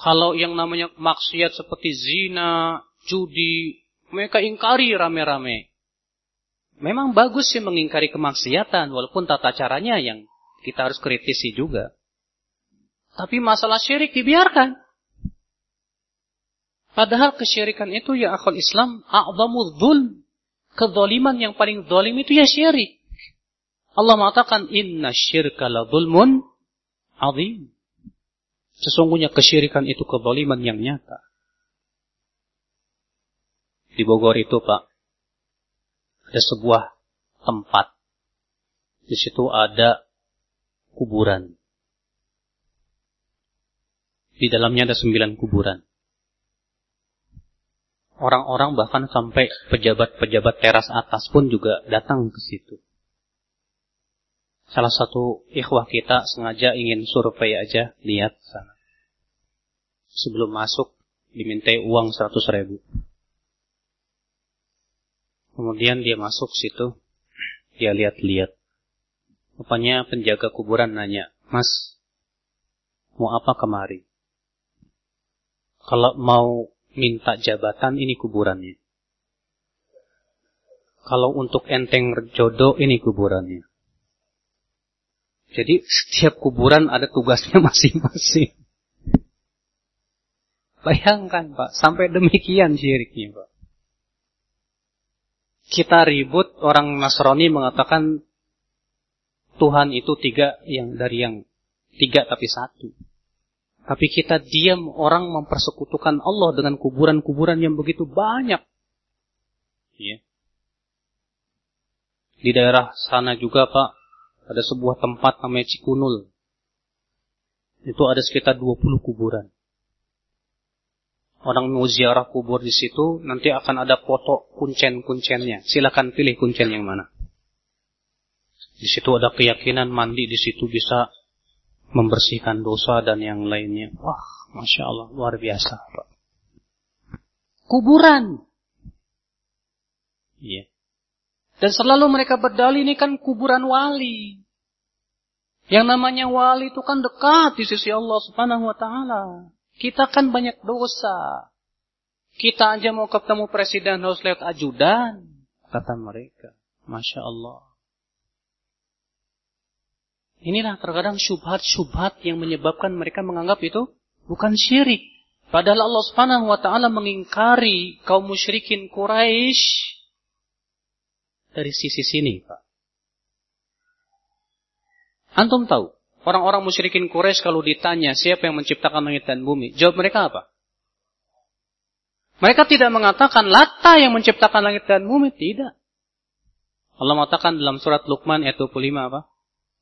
kalau yang namanya maksiat seperti zina, judi, mereka ingkari rame-rame. Memang bagus sih mengingkari kemaksiatan, walaupun tata caranya yang kita harus kritisi juga. Tapi masalah syirik dibiarkan. Padahal kesyirikan itu ya akal Islam, a'zamu dhul. Kezaliman yang paling zalim itu ya syirik. Allah mengatakan, inna syirka la dhulmun azim. Sesungguhnya kesyirikan itu kezaliman yang nyata. Di Bogor itu Pak, ada sebuah tempat. Di situ ada kuburan. Di dalamnya ada sembilan kuburan. Orang-orang bahkan sampai pejabat-pejabat teras atas pun juga datang ke situ. Salah satu ikhwah kita sengaja ingin survei aja, lihat sana. Sebelum masuk, dimintai uang 100 ribu. Kemudian dia masuk situ, dia lihat-lihat. Rupanya penjaga kuburan nanya, Mas, mau apa kemari? Kalau mau minta jabatan, ini kuburannya. Kalau untuk enteng jodoh, ini kuburannya. Jadi setiap kuburan ada tugasnya [laughs] masing-masing. Bayangkan Pak, sampai demikian syiriknya Pak kita ribut orang Nasrani mengatakan Tuhan itu tiga yang dari yang tiga tapi satu. Tapi kita diam orang mempersekutukan Allah dengan kuburan-kuburan yang begitu banyak. Ya. Di daerah sana juga Pak, ada sebuah tempat namanya Cikunul. Itu ada sekitar 20 kuburan. Orang mau ziarah kubur di situ, nanti akan ada foto kuncen-kuncennya. Silakan pilih kuncen yang mana. Di situ ada keyakinan mandi di situ bisa membersihkan dosa dan yang lainnya. Wah, masya Allah, luar biasa. Pak. Kuburan. Iya. Dan selalu mereka berdalih ini kan kuburan wali. Yang namanya wali itu kan dekat di sisi Allah Subhanahu wa taala. Kita kan banyak dosa. Kita aja mau ketemu presiden harus lewat ajudan. Kata mereka. Masya Allah. Inilah terkadang syubhat-syubhat yang menyebabkan mereka menganggap itu bukan syirik. Padahal Allah Subhanahu wa taala mengingkari kaum musyrikin Quraisy dari sisi sini, Pak. Antum tahu, Orang-orang musyrikin Quraisy kalau ditanya siapa yang menciptakan langit dan bumi, jawab mereka apa? Mereka tidak mengatakan Lata yang menciptakan langit dan bumi, tidak. Allah mengatakan dalam surat Luqman ayat 25 apa?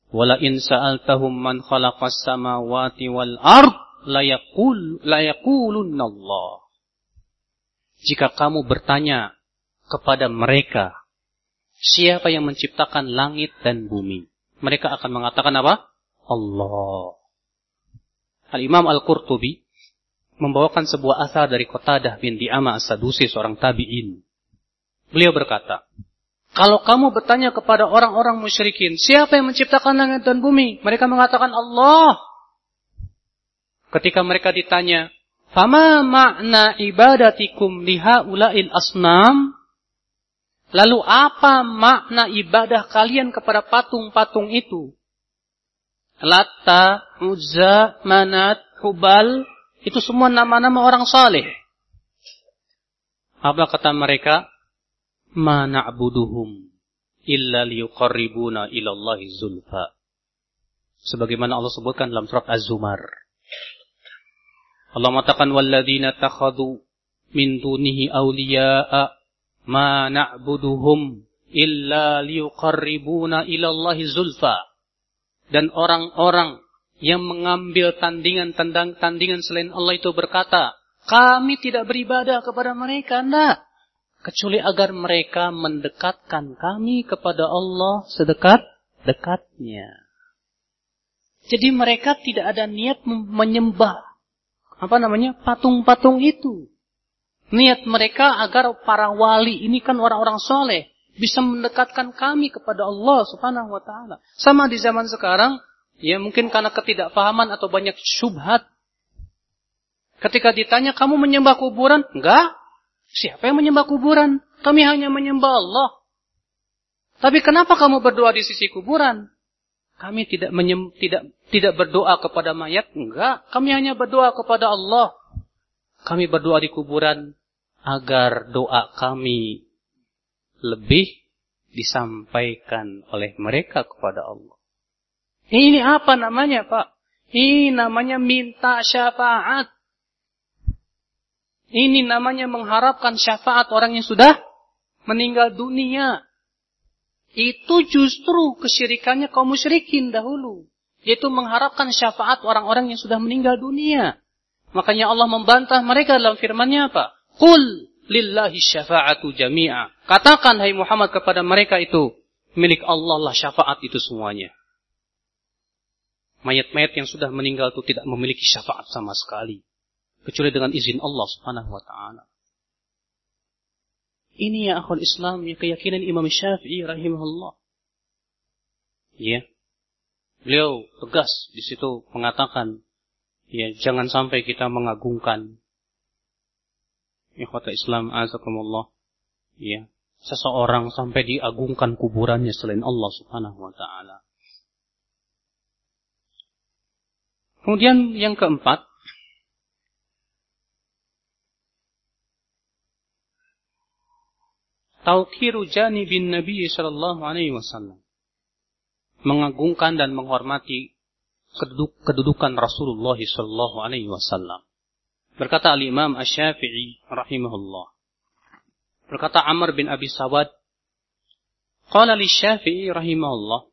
Wala in sa'altahum man khalaqas samawati wal ard la yaqul la Allah. Jika kamu bertanya kepada mereka siapa yang menciptakan langit dan bumi, mereka akan mengatakan apa? Allah. Al-Imam Al-Qurtubi membawakan sebuah asar dari Qatadah bin Di'ama As-Sadusi seorang tabi'in. Beliau berkata, kalau kamu bertanya kepada orang-orang musyrikin, siapa yang menciptakan langit dan bumi? Mereka mengatakan Allah. Ketika mereka ditanya, Fama makna ibadatikum liha ulail asnam? Lalu apa makna ibadah kalian kepada patung-patung itu? Latta, Uzza, Manat, Hubal, itu semua nama-nama orang saleh. Apa kata mereka? Ma na'buduhum illa liyuqarribuna ila Allah zulfa. Sebagaimana Allah sebutkan dalam surat Az-Zumar. Allah mengatakan walladzina takhadhu min dunihi awliya'a ma na'buduhum illa liyuqarribuna ila Allah zulfa dan orang-orang yang mengambil tandingan tandang tandingan selain Allah itu berkata, kami tidak beribadah kepada mereka, enggak. Kecuali agar mereka mendekatkan kami kepada Allah sedekat-dekatnya. Jadi mereka tidak ada niat menyembah apa namanya patung-patung itu. Niat mereka agar para wali ini kan orang-orang soleh bisa mendekatkan kami kepada Allah Subhanahu wa taala. Sama di zaman sekarang, ya mungkin karena ketidakpahaman atau banyak syubhat. Ketika ditanya, "Kamu menyembah kuburan?" Enggak. Siapa yang menyembah kuburan? Kami hanya menyembah Allah. Tapi kenapa kamu berdoa di sisi kuburan? Kami tidak menyem, tidak tidak berdoa kepada mayat, enggak. Kami hanya berdoa kepada Allah. Kami berdoa di kuburan agar doa kami lebih disampaikan oleh mereka kepada Allah. Ini apa namanya Pak? Ini namanya minta syafaat. Ini namanya mengharapkan syafaat orang yang sudah meninggal dunia. Itu justru kesyirikannya kaum musyrikin dahulu. Yaitu mengharapkan syafaat orang-orang yang sudah meninggal dunia. Makanya Allah membantah mereka dalam firman-Nya apa? Qul lillahi syafa'atu jami'a. Katakan hai Muhammad kepada mereka itu, milik Allah lah syafaat itu semuanya. Mayat-mayat yang sudah meninggal itu tidak memiliki syafaat sama sekali. Kecuali dengan izin Allah subhanahu wa ta'ala. Ini ya akhul Islam, ya keyakinan Imam Syafi'i rahimahullah. Ya. Beliau tegas di situ mengatakan, ya jangan sampai kita mengagungkan ikhwata Islam azakumullah ya seseorang sampai diagungkan kuburannya selain Allah Subhanahu wa taala. Kemudian yang keempat Tauqiru bin Nabi sallallahu alaihi wasallam. Mengagungkan dan menghormati kedudukan Rasulullah sallallahu alaihi wasallam. Berkata al-Imam Asy-Syafi'i rahimahullah. Berkata Amr bin Abi Sawad, qala li Syafi'i rahimahullah,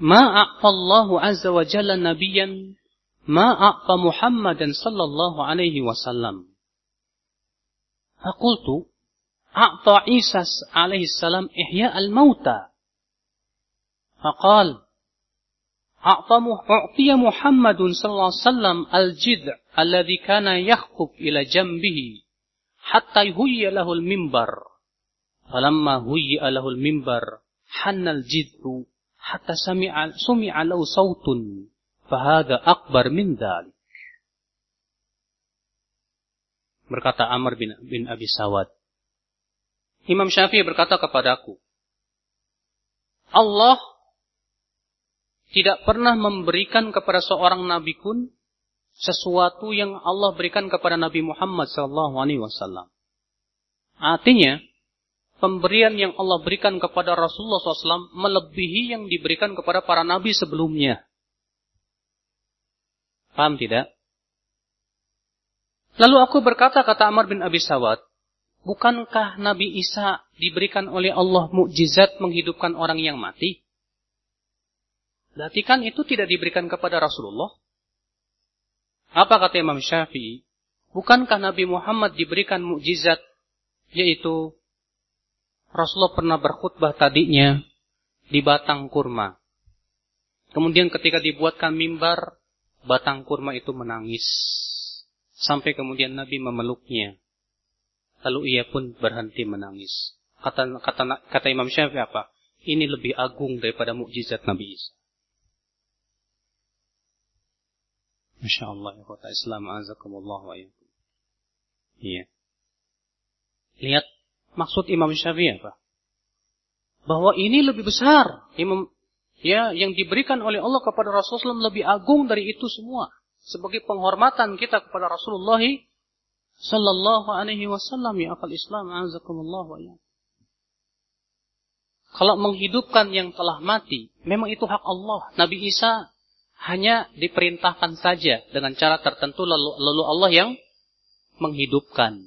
ma a'fa Allah azza wa jalla nabiyyan ma a'fa Muhammadan sallallahu alaihi wasallam. Fakultu, A'ta Isa alaihi salam ihya al-mauta. Faqal, أعطي محمد صلى الله عليه وسلم الجذع alladhi kana yakhub ila jambihi hatta yuhyiya lahul mimbar. Falamma huyya lahul mimbar hannal jiddu hatta sami'a sumi'a lahu sautun fahada akbar min dhalik. Berkata Amr bin, bin Abi Sawad Imam Syafi'i berkata kepadaku Allah tidak pernah memberikan kepada seorang nabi pun sesuatu yang Allah berikan kepada Nabi Muhammad SAW. Artinya, pemberian yang Allah berikan kepada Rasulullah SAW melebihi yang diberikan kepada para nabi sebelumnya. Paham tidak? Lalu aku berkata, kata Amr bin Abi Sawad, bukankah Nabi Isa diberikan oleh Allah mukjizat menghidupkan orang yang mati? Berarti kan itu tidak diberikan kepada Rasulullah. Apa kata Imam Syafi'i? Bukankah Nabi Muhammad diberikan mukjizat yaitu Rasulullah pernah berkhutbah tadinya di batang kurma. Kemudian ketika dibuatkan mimbar, batang kurma itu menangis. Sampai kemudian Nabi memeluknya. Lalu ia pun berhenti menangis. Kata, kata, kata Imam Syafi'i apa? Ini lebih agung daripada mukjizat Nabi Isa. Masya Allah, ya kota Islam, azakumullah wa Iya. Lihat maksud Imam Syafi'i apa? Bahwa ini lebih besar. Imam ya yang diberikan oleh Allah kepada Rasulullah lebih agung dari itu semua. Sebagai penghormatan kita kepada Rasulullah sallallahu alaihi wasallam ya akal Islam azakumullah wa Kalau menghidupkan yang telah mati, memang itu hak Allah. Nabi Isa hanya diperintahkan saja dengan cara tertentu lalu, lalu Allah yang menghidupkan.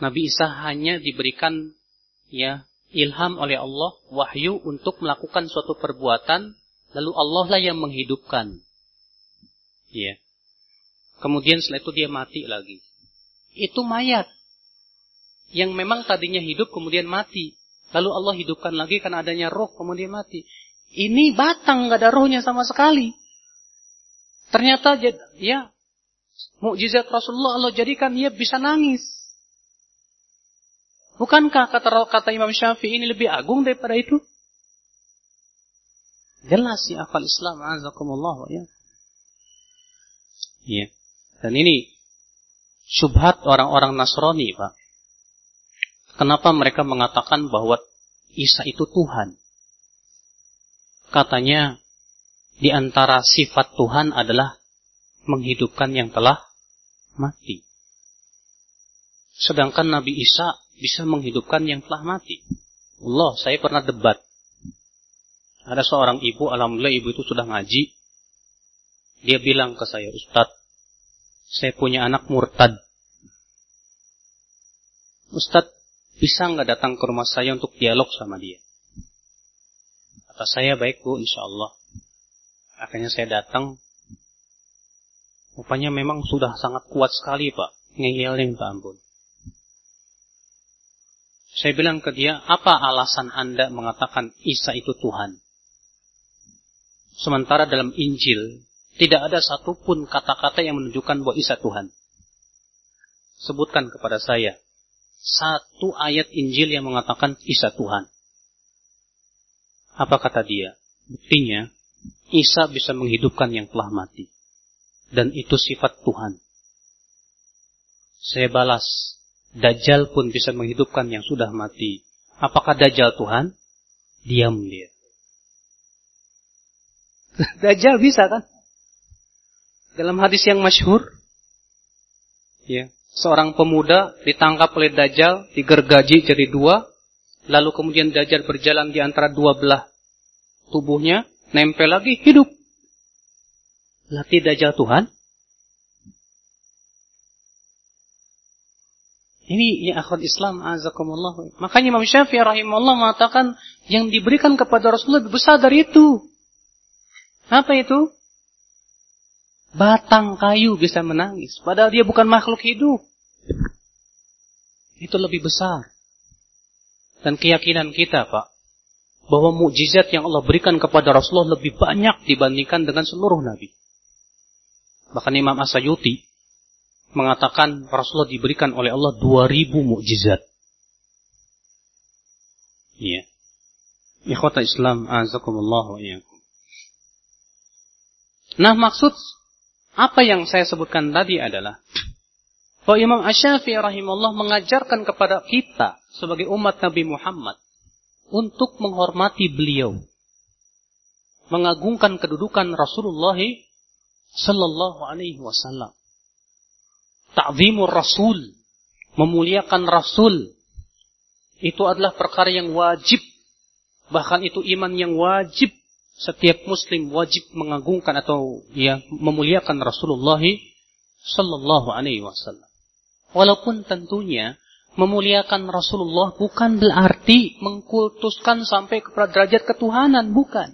Nabi Isa hanya diberikan ya ilham oleh Allah wahyu untuk melakukan suatu perbuatan lalu Allah lah yang menghidupkan. Ya. Kemudian setelah itu dia mati lagi. Itu mayat yang memang tadinya hidup kemudian mati. Lalu Allah hidupkan lagi karena adanya roh kemudian mati. Ini batang nggak ada rohnya sama sekali. Ternyata ya mukjizat Rasulullah Allah jadikan dia bisa nangis. Bukankah kata kata Imam Syafi'i ini lebih agung daripada itu? Jelas ya akal Islam azakumullah ya. Iya. Dan ini syubhat orang-orang Nasrani, Pak. Kenapa mereka mengatakan bahwa Isa itu Tuhan? Katanya di antara sifat Tuhan adalah menghidupkan yang telah mati. Sedangkan Nabi Isa bisa menghidupkan yang telah mati. Allah, saya pernah debat. Ada seorang ibu, alhamdulillah ibu itu sudah ngaji. Dia bilang ke saya, Ustadz, saya punya anak murtad. Ustadz, bisa nggak datang ke rumah saya untuk dialog sama dia? Kata saya, baik bu, insya Allah. Akhirnya saya datang. Rupanya memang sudah sangat kuat sekali Pak. Ngeyelnya minta ampun. Saya bilang ke dia, apa alasan Anda mengatakan Isa itu Tuhan? Sementara dalam Injil, tidak ada satupun kata-kata yang menunjukkan bahwa Isa Tuhan. Sebutkan kepada saya, satu ayat Injil yang mengatakan Isa Tuhan. Apa kata dia? Buktinya, Isa bisa menghidupkan yang telah mati. Dan itu sifat Tuhan. Saya balas, Dajjal pun bisa menghidupkan yang sudah mati. Apakah Dajjal Tuhan? Diam dia. [laughs] Dajjal bisa kan? Dalam hadis yang masyhur, ya, seorang pemuda ditangkap oleh Dajjal, digergaji jadi dua, lalu kemudian Dajjal berjalan di antara dua belah tubuhnya, nempel lagi, hidup. Lah tidak jauh Tuhan. Ini ya akhwat Islam azakumullah. Makanya Imam Syafi'i rahimahullah mengatakan yang diberikan kepada Rasulullah lebih besar dari itu. Apa itu? Batang kayu bisa menangis. Padahal dia bukan makhluk hidup. Itu lebih besar. Dan keyakinan kita, Pak, bahwa mukjizat yang Allah berikan kepada Rasulullah lebih banyak dibandingkan dengan seluruh nabi. Bahkan Imam As-Sayuti mengatakan Rasulullah diberikan oleh Allah 2000 mukjizat. Iya. Ikhwata Islam azakumullah wa Nah, maksud apa yang saya sebutkan tadi adalah bahwa Imam Asy-Syafi'i rahimahullah mengajarkan kepada kita sebagai umat Nabi Muhammad untuk menghormati beliau. Mengagungkan kedudukan Rasulullah sallallahu alaihi wasallam. Ta'zimur Rasul, memuliakan Rasul. Itu adalah perkara yang wajib. Bahkan itu iman yang wajib. Setiap muslim wajib mengagungkan atau ya memuliakan Rasulullah sallallahu alaihi wasallam. Walaupun tentunya memuliakan Rasulullah bukan berarti mengkultuskan sampai kepada derajat ketuhanan, bukan.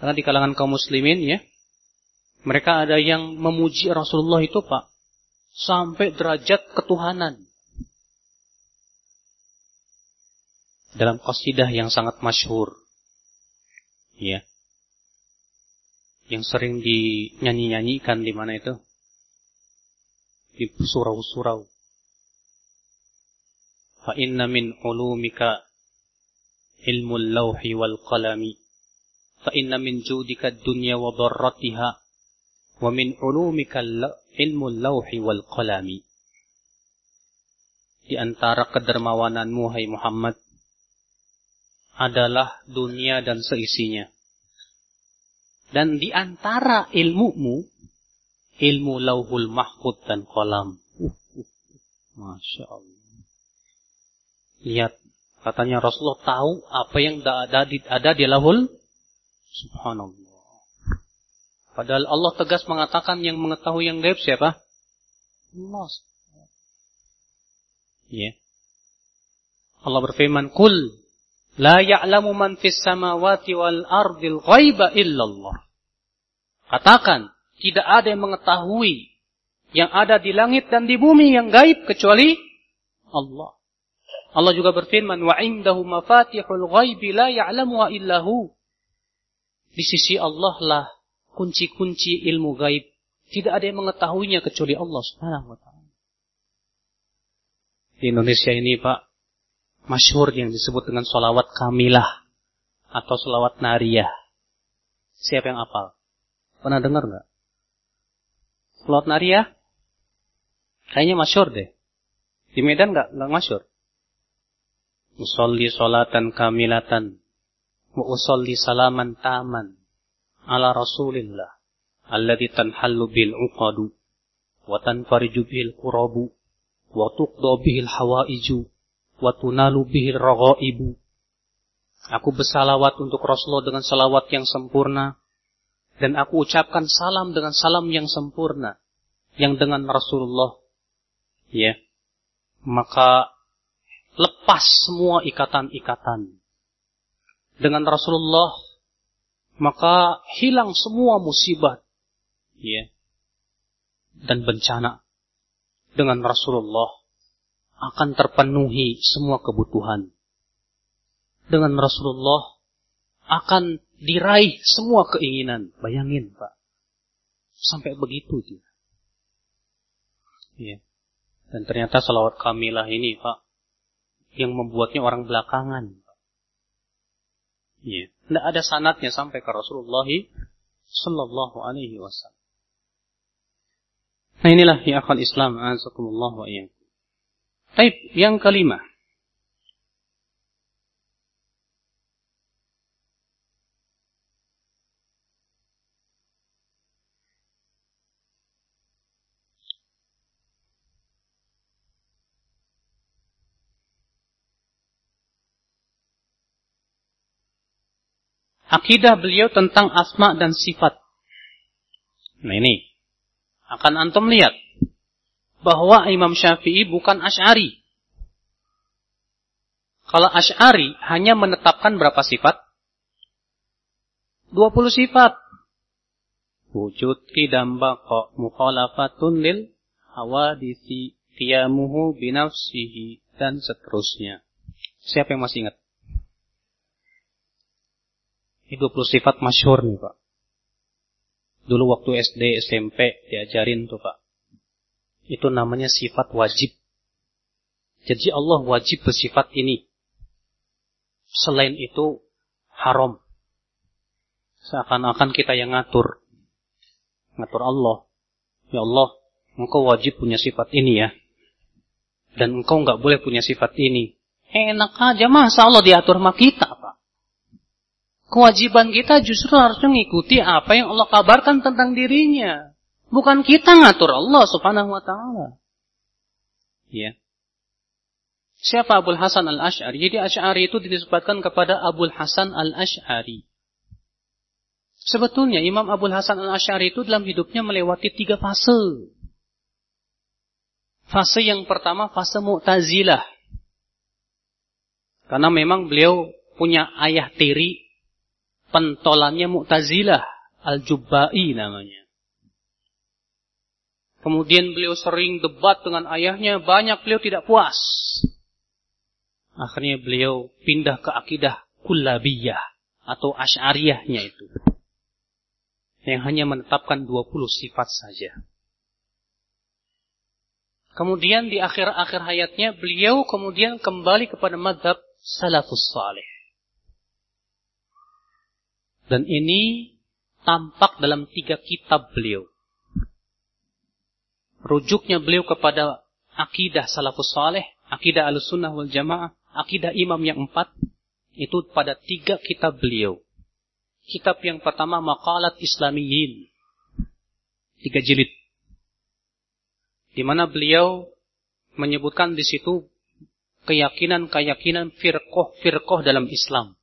Karena di kalangan kaum muslimin ya, mereka ada yang memuji Rasulullah itu Pak, sampai derajat ketuhanan. Dalam qasidah yang sangat masyhur. Ya. Yang sering dinyanyi-nyanyikan di mana itu? Di surau-surau. Wal qalami. Fa inna min judika dunya wa darratiha. Wa min ulumika ilmu lawhi wal qalami. Di antara kedermawananmu, hai Muhammad, adalah dunia dan seisinya. Dan di antara ilmumu, ilmu lauhul mahfud dan kolam. Uh, uh, uh. Masya Allah. Lihat, katanya Rasulullah tahu apa yang ada di, ada di lahul. Subhanallah. Padahal Allah tegas mengatakan yang mengetahui yang gaib siapa? Allah. Ya. Allah berfirman, "Kul la ya'lamu man fis samawati wal ardil ghaiba illallah." Katakan, tidak ada yang mengetahui yang ada di langit dan di bumi yang gaib kecuali Allah. Allah juga berfirman, "Wa indahu mafatihul ghaibi la ya'lamuha illahu." Di sisi Allah lah kunci-kunci ilmu gaib. Tidak ada yang mengetahuinya kecuali Allah Subhanahu wa taala. Di Indonesia ini, Pak, masyhur yang disebut dengan solawat kamilah atau solawat nariyah. Siapa yang apal? Pernah dengar nggak? Solawat nariyah? Kayaknya masyhur deh. Di Medan nggak? Nggak masyhur. Usolli solatan kamilatan. Wa usolli salaman taman. Ala rasulillah. Alladhi tanhallu bil uqadu. Wa tanfariju bil qurabu. Wa tuqdo bihil hawaiju. Wa tunalu bihil raghaibu. Aku bersalawat untuk Rasulullah dengan salawat yang sempurna. Dan aku ucapkan salam dengan salam yang sempurna. Yang dengan Rasulullah. Ya. Maka lepas semua ikatan-ikatan. Dengan Rasulullah, maka hilang semua musibah ya, dan bencana. Dengan Rasulullah akan terpenuhi semua kebutuhan. Dengan Rasulullah akan diraih semua keinginan. Bayangin Pak. Sampai begitu dia. Ya. Dan ternyata salawat kamilah ini Pak yang membuatnya orang belakangan. Ya. Tidak ada sanatnya sampai ke Rasulullah Sallallahu Alaihi Wasallam. Nah inilah ya akal Islam. Azakumullah wa Taib yang kelima. Akidah beliau tentang asma dan sifat. Nah ini akan antum lihat bahwa Imam Syafi'i bukan Ash'ari. Kalau Ash'ari hanya menetapkan berapa sifat? 20 sifat. Wujud kidam baqa mukhalafatun lil hawadisi qiyamuhu binafsihi dan seterusnya. Siapa yang masih ingat? Ini 20 sifat masyhur nih Pak. Dulu waktu SD, SMP diajarin tuh Pak. Itu namanya sifat wajib. Jadi Allah wajib bersifat ini. Selain itu haram. Seakan-akan kita yang ngatur. Ngatur Allah. Ya Allah, engkau wajib punya sifat ini ya. Dan engkau nggak boleh punya sifat ini. Enak aja masa Allah diatur sama kita Kewajiban kita justru harus mengikuti apa yang Allah kabarkan tentang dirinya. Bukan kita ngatur Allah subhanahu wa ta'ala. Ya. Siapa Abul Hasan al-Ash'ari? Jadi Ash'ari itu disebutkan kepada Abul Hasan al-Ash'ari. Sebetulnya Imam Abul Hasan al-Ash'ari itu dalam hidupnya melewati tiga fase. Fase yang pertama fase Mu'tazilah. Karena memang beliau punya ayah tiri pentolannya Mu'tazilah, Al-Jubba'i namanya. Kemudian beliau sering debat dengan ayahnya, banyak beliau tidak puas. Akhirnya beliau pindah ke akidah kullabiyah atau asyariyahnya itu. Yang hanya menetapkan 20 sifat saja. Kemudian di akhir-akhir hayatnya beliau kemudian kembali kepada madhab salafus salih. Dan ini tampak dalam tiga kitab beliau. Rujuknya beliau kepada akidah salafus saleh, akidah al-sunnah wal jamaah, akidah imam yang empat, itu pada tiga kitab beliau. Kitab yang pertama Maqalat Islamiyin. Tiga jilid. Di mana beliau menyebutkan di situ keyakinan-keyakinan firqoh-firqoh dalam Islam.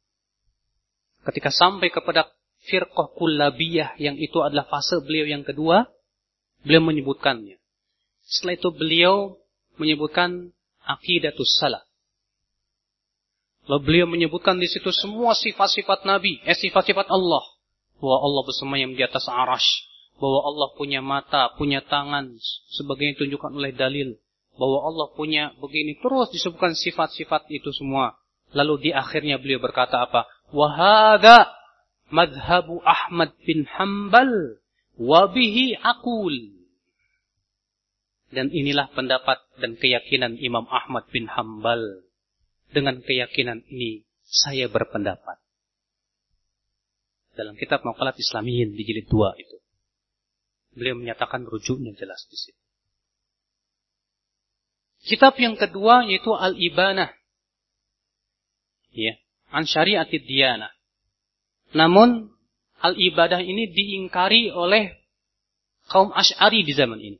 Ketika sampai kepada firqah kullabiyah yang itu adalah fase beliau yang kedua, beliau menyebutkannya. Setelah itu beliau menyebutkan akidatus salah. Lalu beliau menyebutkan di situ semua sifat-sifat Nabi, eh sifat-sifat Allah. Bahwa Allah bersemayam di atas arash. Bahwa Allah punya mata, punya tangan, sebagainya ditunjukkan oleh dalil. Bahwa Allah punya begini, terus disebutkan sifat-sifat itu semua. Lalu di akhirnya beliau berkata apa? Wahada madhabu Ahmad bin Hambal wabihi akul. Dan inilah pendapat dan keyakinan Imam Ahmad bin Hambal. Dengan keyakinan ini saya berpendapat. Dalam kitab Maqalat Islamiyin di jilid 2 itu. Beliau menyatakan rujuknya jelas di situ. Kitab yang kedua yaitu Al-Ibanah. Ya an syariatid diyanah. Namun al-ibadah ini diingkari oleh kaum Asy'ari di zaman ini.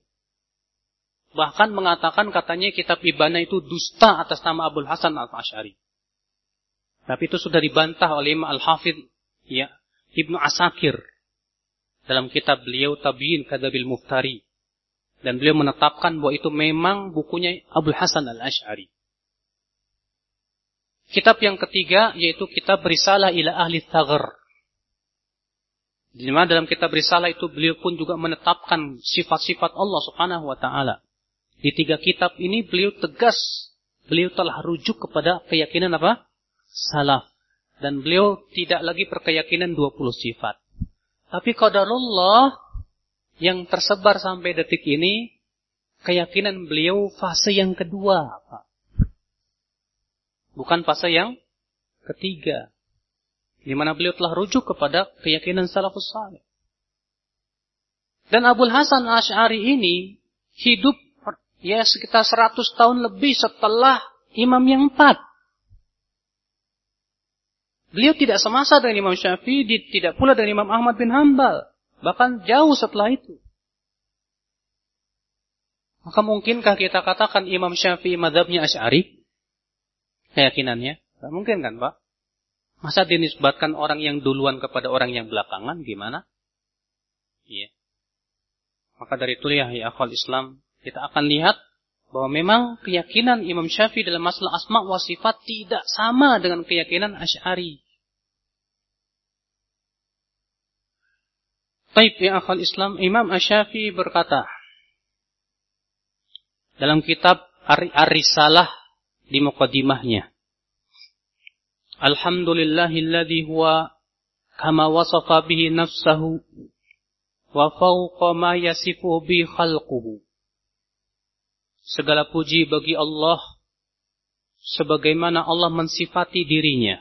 Bahkan mengatakan katanya kitab ibadah itu dusta atas nama Abdul Hasan al-Asy'ari. Tapi itu sudah dibantah oleh Imam Al-Hafidh ya, Ibnu Asakir dalam kitab beliau Tabiin Kadabil Muftari. Dan beliau menetapkan bahwa itu memang bukunya Abdul Hasan al-Ash'ari. Kitab yang ketiga yaitu kitab Risalah ila Ahli Thagr. Di mana dalam kitab Risalah itu beliau pun juga menetapkan sifat-sifat Allah Subhanahu wa taala. Di tiga kitab ini beliau tegas, beliau telah rujuk kepada keyakinan apa? Salaf. Dan beliau tidak lagi berkeyakinan 20 sifat. Tapi qadarullah yang tersebar sampai detik ini keyakinan beliau fase yang kedua, Pak. Bukan fase yang ketiga. Di mana beliau telah rujuk kepada keyakinan salafus salih. Dan Abdul Hasan Ash'ari ini hidup ya sekitar 100 tahun lebih setelah imam yang empat. Beliau tidak semasa dengan Imam Syafi'i, tidak pula dengan Imam Ahmad bin Hambal. Bahkan jauh setelah itu. Maka mungkinkah kita katakan Imam Syafi'i madhabnya Ash'ari? Keyakinannya? Tidak mungkin kan Pak? Masa dinisbatkan orang yang duluan kepada orang yang belakangan gimana? Iya. Maka dari itu ya, ya akal Islam, kita akan lihat bahwa memang keyakinan Imam Syafi'i dalam masalah asma wa sifat tidak sama dengan keyakinan Asy'ari. Taib ya akal Islam, Imam Asy-Syafi'i berkata, dalam kitab Ar-Risalah di muqaddimahnya. Alhamdulillahilladzi huwa kama wasafa bihi nafsahu wa fawqa ma yasifu bi khalquhu. Segala puji bagi Allah sebagaimana Allah mensifati dirinya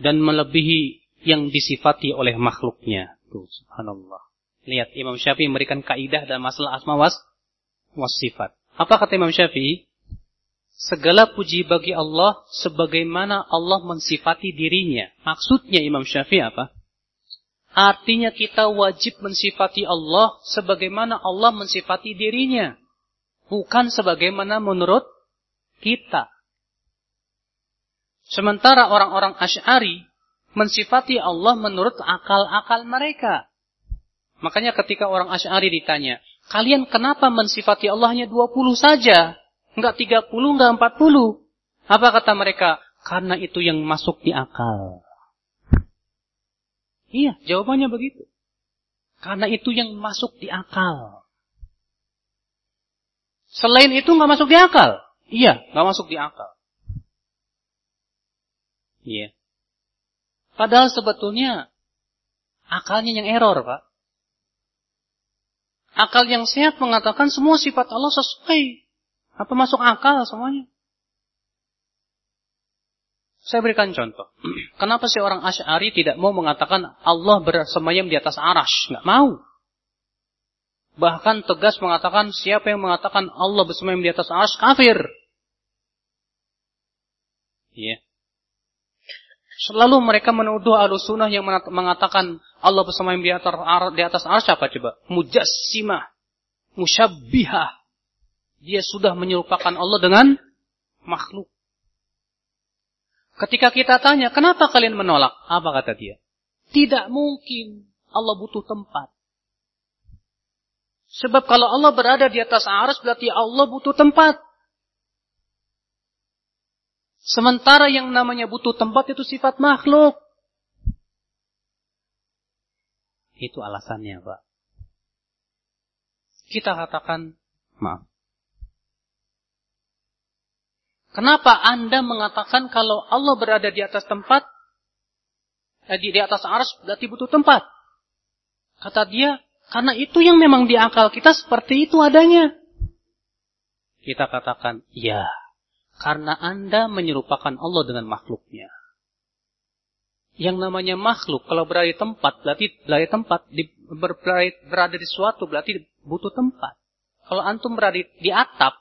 dan melebihi yang disifati oleh makhluknya. Tuh, subhanallah. Lihat Imam Syafi'i memberikan kaidah dalam masalah asma was was sifat. Apa kata Imam Syafi'i? Segala puji bagi Allah sebagaimana Allah mensifati dirinya. Maksudnya Imam Syafi'i apa? Artinya kita wajib mensifati Allah sebagaimana Allah mensifati dirinya. Bukan sebagaimana menurut kita. Sementara orang-orang Ash'ari mensifati Allah menurut akal-akal mereka. Makanya ketika orang Ash'ari ditanya, kalian kenapa mensifati Allah hanya 20 saja? Enggak 30, enggak 40. Apa kata mereka? Karena itu yang masuk di akal. Iya, jawabannya begitu. Karena itu yang masuk di akal. Selain itu nggak masuk di akal. Iya, nggak masuk di akal. Iya. Padahal sebetulnya akalnya yang error, Pak. Akal yang sehat mengatakan semua sifat Allah sesuai apa masuk akal semuanya? Saya berikan contoh. [clears throat] Kenapa si orang Asy'ari tidak mau mengatakan Allah bersemayam di atas arash? Nggak mau. Bahkan tegas mengatakan siapa yang mengatakan Allah bersemayam di atas arash kafir. Iya. Yeah. Selalu mereka menuduh sunnah yang mengatakan Allah bersemayam di atas di atas arash apa coba? Mujassimah, musyabbihah, dia sudah menyerupakan Allah dengan makhluk. Ketika kita tanya, kenapa kalian menolak? Apa kata dia? Tidak mungkin Allah butuh tempat. Sebab kalau Allah berada di atas aras berarti Allah butuh tempat. Sementara yang namanya butuh tempat itu sifat makhluk. Itu alasannya, Pak. Kita katakan, maaf. Kenapa Anda mengatakan kalau Allah berada di atas tempat, eh, di, di atas ars berarti butuh tempat? Kata dia, karena itu yang memang di akal kita seperti itu adanya. Kita katakan, ya, karena Anda menyerupakan Allah dengan makhluknya. Yang namanya makhluk, kalau berada di tempat, berarti berada di tempat, di, ber, berada di suatu, berarti butuh tempat. Kalau antum berada di atap,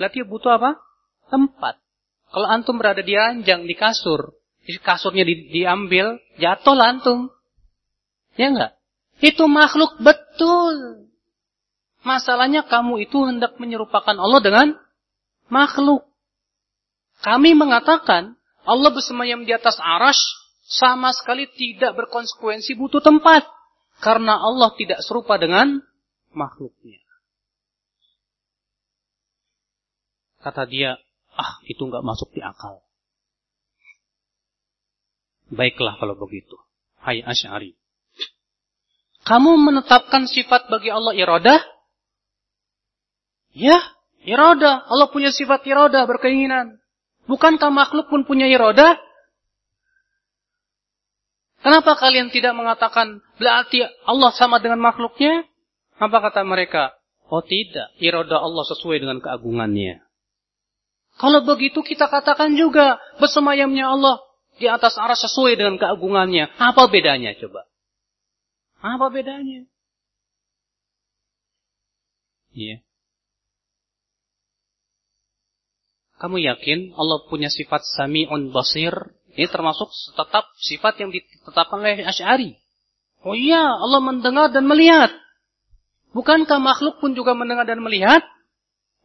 berarti butuh apa? Tempat. Kalau antum berada di ranjang, di kasur, kasurnya di, diambil, jatuh antum. Ya enggak? Itu makhluk betul. Masalahnya kamu itu hendak menyerupakan Allah dengan makhluk. Kami mengatakan Allah bersemayam di atas arash sama sekali tidak berkonsekuensi butuh tempat. Karena Allah tidak serupa dengan makhluknya. Kata dia, Ah, itu nggak masuk di akal. Baiklah kalau begitu. Hai Asy'ari. Kamu menetapkan sifat bagi Allah iradah? Ya, iradah. Allah punya sifat iradah, berkeinginan. Bukankah makhluk pun punya iradah? Kenapa kalian tidak mengatakan berarti Allah sama dengan makhluknya? Apa kata mereka? Oh tidak, iradah Allah sesuai dengan keagungannya. Kalau begitu kita katakan juga bersemayamnya Allah di atas arah sesuai dengan keagungannya. Apa bedanya coba? Apa bedanya? Iya. Kamu yakin Allah punya sifat sami'un basir? Ini termasuk tetap sifat yang ditetapkan oleh Asy'ari. Oh iya, Allah mendengar dan melihat. Bukankah makhluk pun juga mendengar dan melihat?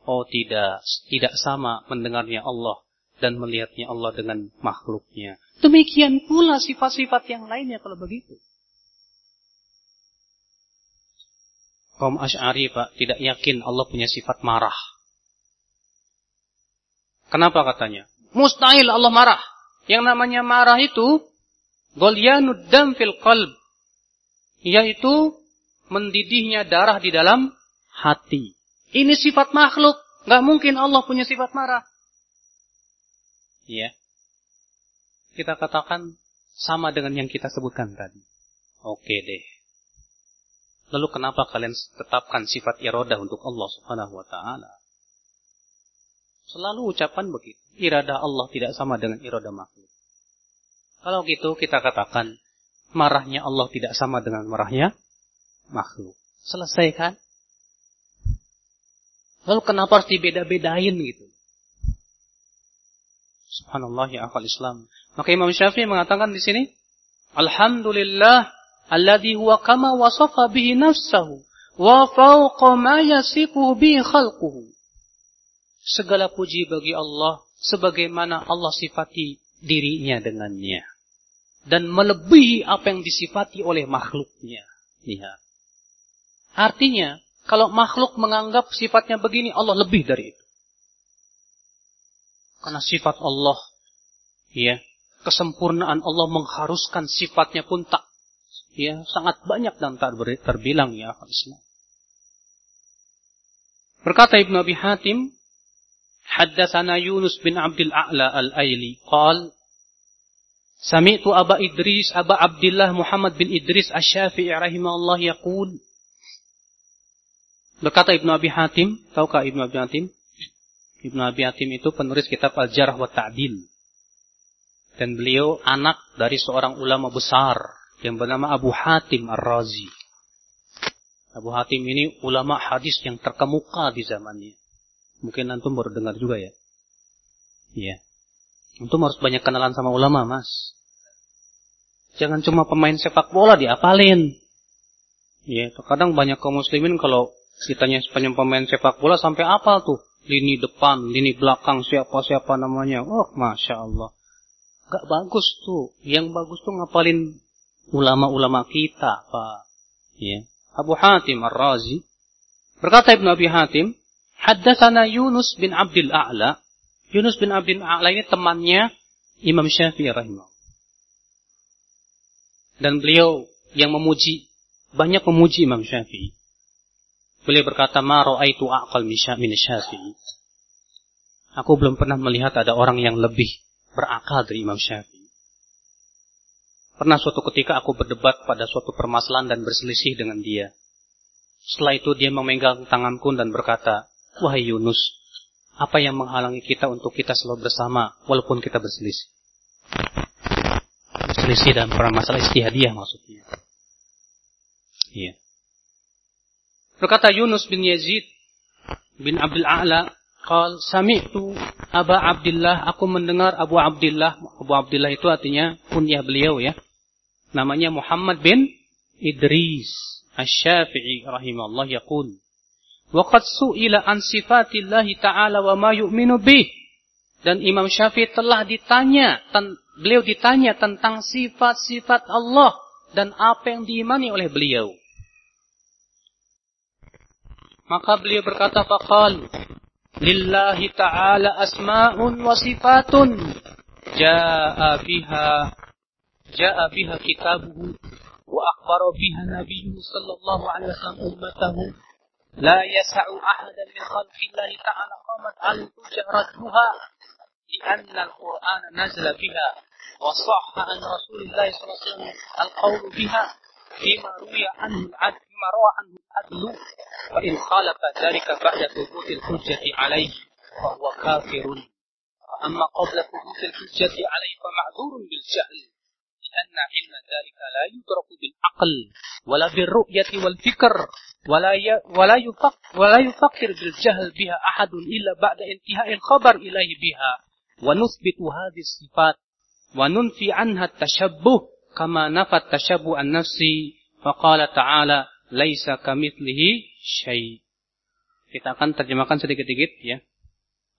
Oh tidak, tidak sama mendengarnya Allah dan melihatnya Allah dengan makhluknya. Demikian pula sifat-sifat yang lainnya kalau begitu. Kaum Ash'ari Pak tidak yakin Allah punya sifat marah. Kenapa katanya? Mustahil Allah marah. Yang namanya marah itu Golyanud dam fil qalb. Yaitu mendidihnya darah di dalam hati. Ini sifat makhluk. Nggak mungkin Allah punya sifat marah. Ya. Kita katakan sama dengan yang kita sebutkan tadi. Oke deh. Lalu kenapa kalian tetapkan sifat iradah untuk Allah Subhanahu wa taala? Selalu ucapan begitu. Iradah Allah tidak sama dengan iradah makhluk. Kalau gitu kita katakan marahnya Allah tidak sama dengan marahnya makhluk. Selesai kan? Lalu kenapa harus dibeda-bedain gitu? Subhanallah ya akal Islam. Maka Imam Syafi'i mengatakan di sini, Alhamdulillah alladhi huwa kama wasafa bihi nafsahu wa fawqa ma yasifu bihi khalquhu. Segala puji bagi Allah sebagaimana Allah sifati dirinya dengannya dan melebihi apa yang disifati oleh makhluknya. Lihat. Artinya, kalau makhluk menganggap sifatnya begini, Allah lebih dari itu. Karena sifat Allah, ya, kesempurnaan Allah mengharuskan sifatnya pun tak, ya, sangat banyak dan tak terbilang ya. Berkata Ibnu Abi Hatim, Haddatsana Yunus bin Abdul A'la al-Aili, qal Sami'tu Aba Idris, Aba Abdullah Muhammad bin Idris Asy-Syafi'i rahimahullah yaqul Berkata Ibnu Abi Hatim, tahukah Ibnu Abi Hatim? Ibnu Abi Hatim itu penulis kitab Al-Jarh wa Ta'dil. Dan beliau anak dari seorang ulama besar yang bernama Abu Hatim Ar-Razi. Abu Hatim ini ulama hadis yang terkemuka di zamannya. Mungkin antum baru dengar juga ya. Iya. Antum harus banyak kenalan sama ulama, Mas. Jangan cuma pemain sepak bola diapalin. Iya, terkadang banyak kaum muslimin kalau Kitanya sepanjang pemain sepak bola sampai apa tuh? Lini depan, lini belakang, siapa-siapa namanya. Oh, Masya Allah. Gak bagus tuh. Yang bagus tuh ngapalin ulama-ulama kita, Pak. Ya. Abu Hatim Ar-Razi. Berkata Ibn Abi Hatim, Haddatsana Yunus bin Abdul A'la. Yunus bin Abdul A'la ini temannya Imam Syafi'i rahimah. Dan beliau yang memuji, banyak memuji Imam Syafi'i. Beliau berkata, "Ma ra'aitu aqal min Syafi'i." Aku belum pernah melihat ada orang yang lebih berakal dari Imam Syafi'i. Pernah suatu ketika aku berdebat pada suatu permasalahan dan berselisih dengan dia. Setelah itu dia memegang tanganku dan berkata, Wahai Yunus, apa yang menghalangi kita untuk kita selalu bersama walaupun kita berselisih? Berselisih dan permasalahan istihadiah maksudnya. Iya. Berkata Yunus bin Yazid bin Abdul A'la, Qal sami'tu Aba Abdullah, aku mendengar Abu Abdullah. Abu Abdullah itu artinya kunyah beliau ya. Namanya Muhammad bin Idris Asy-Syafi'i rahimahullah yaqul. Wa qad su'ila an sifatillahi ta'ala wa ma yu'minu bih. Dan Imam Syafi'i telah ditanya, beliau ditanya tentang sifat-sifat Allah dan apa yang diimani oleh beliau. Maka beliau berkata faqal Lillahi ta'ala asma'un wa sifatun Ja'a biha Ja'a biha kitabuhu Wa akhbara biha nabiyyu sallallahu alaihi wasallam ummatahu La yasa'u ahadan min khalqillahi ta'ala qamat al-tujarattuha لأن القرآن نزل بها وصح عن رسول الله صلى الله عليه وسلم القول بها فيما روي عنه العدل فيما روى عنه العدل وإن خالف ذلك بعد ثبوت الحجة عليه فهو كافر. وأما قبل ثبوت الحجة عليه فمعذور بالجهل لأن علم ذلك لا يدرك بالعقل ولا بالرؤية والفكر ولا ولا يفكر ولا يفكر بالجهل بها أحد إلا بعد انتهاء الخبر إليه بها. ونثبت هذه الصفات وننفي عنها التشبه كما نفى التشبه النفسي فقال تعالى laisa kamitslihi syai. Kita akan terjemahkan sedikit-sedikit ya.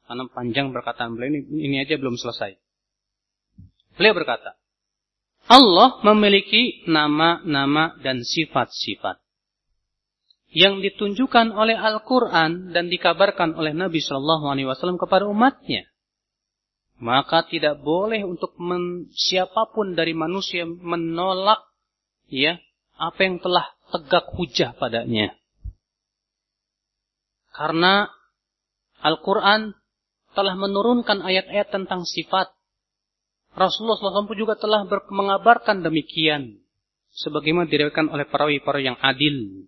Karena panjang perkataan beliau ini, ini aja belum selesai. Beliau berkata, Allah memiliki nama-nama dan sifat-sifat yang ditunjukkan oleh Al-Quran dan dikabarkan oleh Nabi Shallallahu Alaihi Wasallam kepada umatnya. Maka tidak boleh untuk men, siapa pun dari manusia menolak ya apa yang telah tegak hujah padanya. Karena Al-Quran telah menurunkan ayat-ayat tentang sifat. Rasulullah SAW juga telah mengabarkan demikian. Sebagaimana diriwayatkan oleh perawi-perawi yang adil.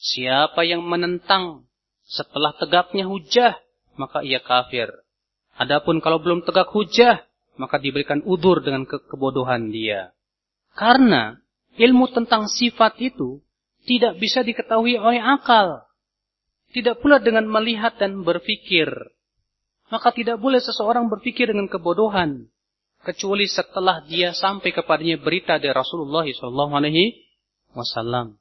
Siapa yang menentang setelah tegaknya hujah, maka ia kafir. Adapun kalau belum tegak hujah, maka diberikan udur dengan ke kebodohan dia. Karena ilmu tentang sifat itu tidak bisa diketahui oleh akal. Tidak pula dengan melihat dan berpikir. Maka tidak boleh seseorang berpikir dengan kebodohan kecuali setelah dia sampai kepadanya berita dari Rasulullah SAW.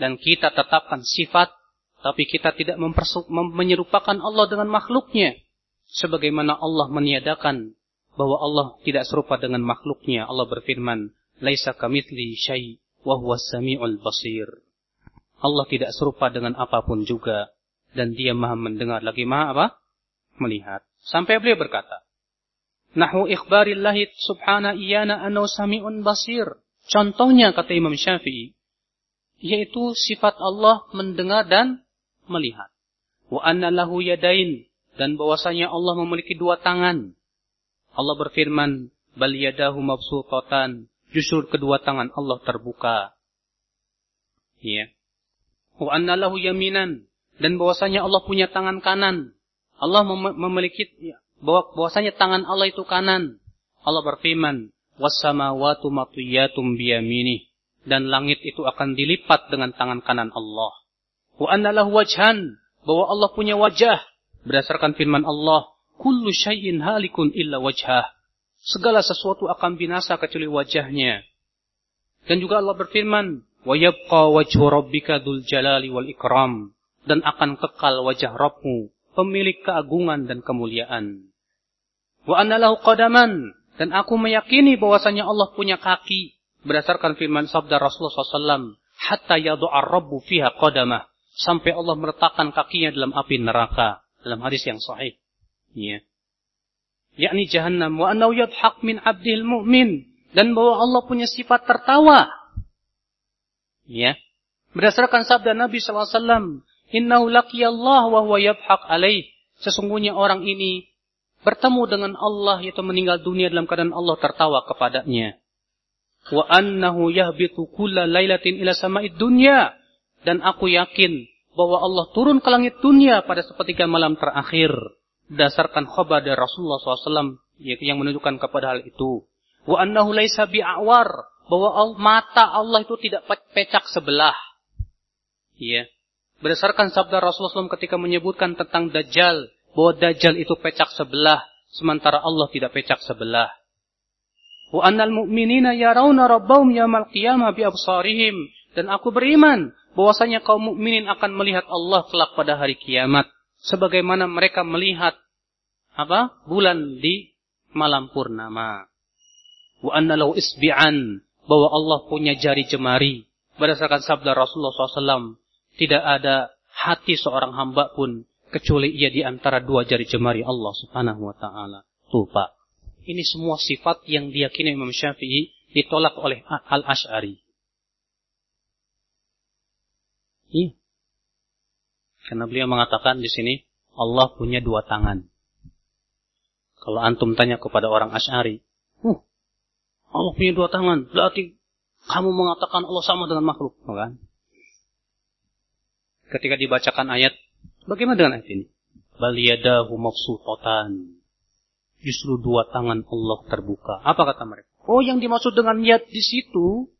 Dan kita tetapkan sifat, tapi kita tidak menyerupakan Allah dengan makhluknya. Sebagaimana Allah meniadakan bahwa Allah tidak serupa dengan makhluknya. Allah berfirman, Laisa kamithli syai wa huwa sami'ul basir. Allah tidak serupa dengan apa pun juga. Dan dia maha mendengar lagi maha apa? melihat. Sampai beliau berkata, Nahu ikhbarillahi subhana iyana anau sami'un basir. Contohnya kata Imam Syafi'i, yaitu sifat Allah mendengar dan melihat. Wa anna lahu yadain dan bahwasanya Allah memiliki dua tangan. Allah berfirman, bal yadahu mabsutatan. Justru kedua tangan Allah terbuka. Ya. Wa anna lahu yaminan dan bahwasanya Allah punya tangan kanan. Allah mem memiliki ya, bahwa bahwasanya tangan Allah itu kanan. Allah berfirman, "Was-samawati matwiyatum biyaminih." Dan langit itu akan dilipat dengan tangan kanan Allah. Wa anna lahu wajhan, bahwa Allah punya wajah. Berdasarkan firman Allah, "Kullu syai'in halikun illa wajhah." Segala sesuatu akan binasa kecuali wajahnya. Dan juga Allah berfirman, "Wa yabqa wajhu dzul jalali wal ikram." Dan akan kekal wajah Rabbmu pemilik keagungan dan kemuliaan. Wa anna lahu qadaman. Dan aku meyakini bahwasanya Allah punya kaki. Berdasarkan firman sabda Rasulullah SAW hatta yadu'a rabbu fiha qadamah. Sampai Allah meletakkan kakinya dalam api neraka. Dalam hadis yang sahih. Ya. Yakni jahannam. Wa annahu yadhaq min abdil mu'min. Dan bahwa Allah punya sifat tertawa ya berdasarkan sabda Nabi SAW Innahu laqiyallah wa huwa yabhaq alaih. Sesungguhnya orang ini bertemu dengan Allah yaitu meninggal dunia dalam keadaan Allah tertawa kepadanya. Wa annahu yahbitu kulla lailatin ila sama'id dunya. Dan aku yakin bahwa Allah turun ke langit dunia pada sepertiga malam terakhir. Dasarkan khabar dari Rasulullah SAW yang menunjukkan kepada hal itu. Wa annahu laisa bi'awar. Bahwa mata Allah itu tidak pecak sebelah. Ya. Berdasarkan sabda Rasulullah SAW ketika menyebutkan tentang Dajjal, bahwa Dajjal itu pecak sebelah, sementara Allah tidak pecak sebelah. Wa annal mu'minina yarawna rabbahum yamal qiyamah bi absarihim. Dan aku beriman bahwasanya kaum mukminin akan melihat Allah kelak pada hari kiamat sebagaimana mereka melihat apa? bulan di malam purnama. Wa anna lahu isbi'an bahwa Allah punya jari jemari berdasarkan sabda Rasulullah SAW tidak ada hati seorang hamba pun kecuali ia di antara dua jari jemari Allah Subhanahu wa taala. Tuh, Pak. Ini semua sifat yang diyakini Imam Syafi'i ditolak oleh Al-Asy'ari. Iya. Karena beliau mengatakan di sini Allah punya dua tangan. Kalau antum tanya kepada orang Asy'ari, "Uh, Allah punya dua tangan." Berarti kamu mengatakan Allah sama dengan makhluk, kan? ketika dibacakan ayat, bagaimana dengan ayat ini? Bal yadahu. Justru dua tangan Allah terbuka. Apa kata mereka? Oh, yang dimaksud dengan yad di situ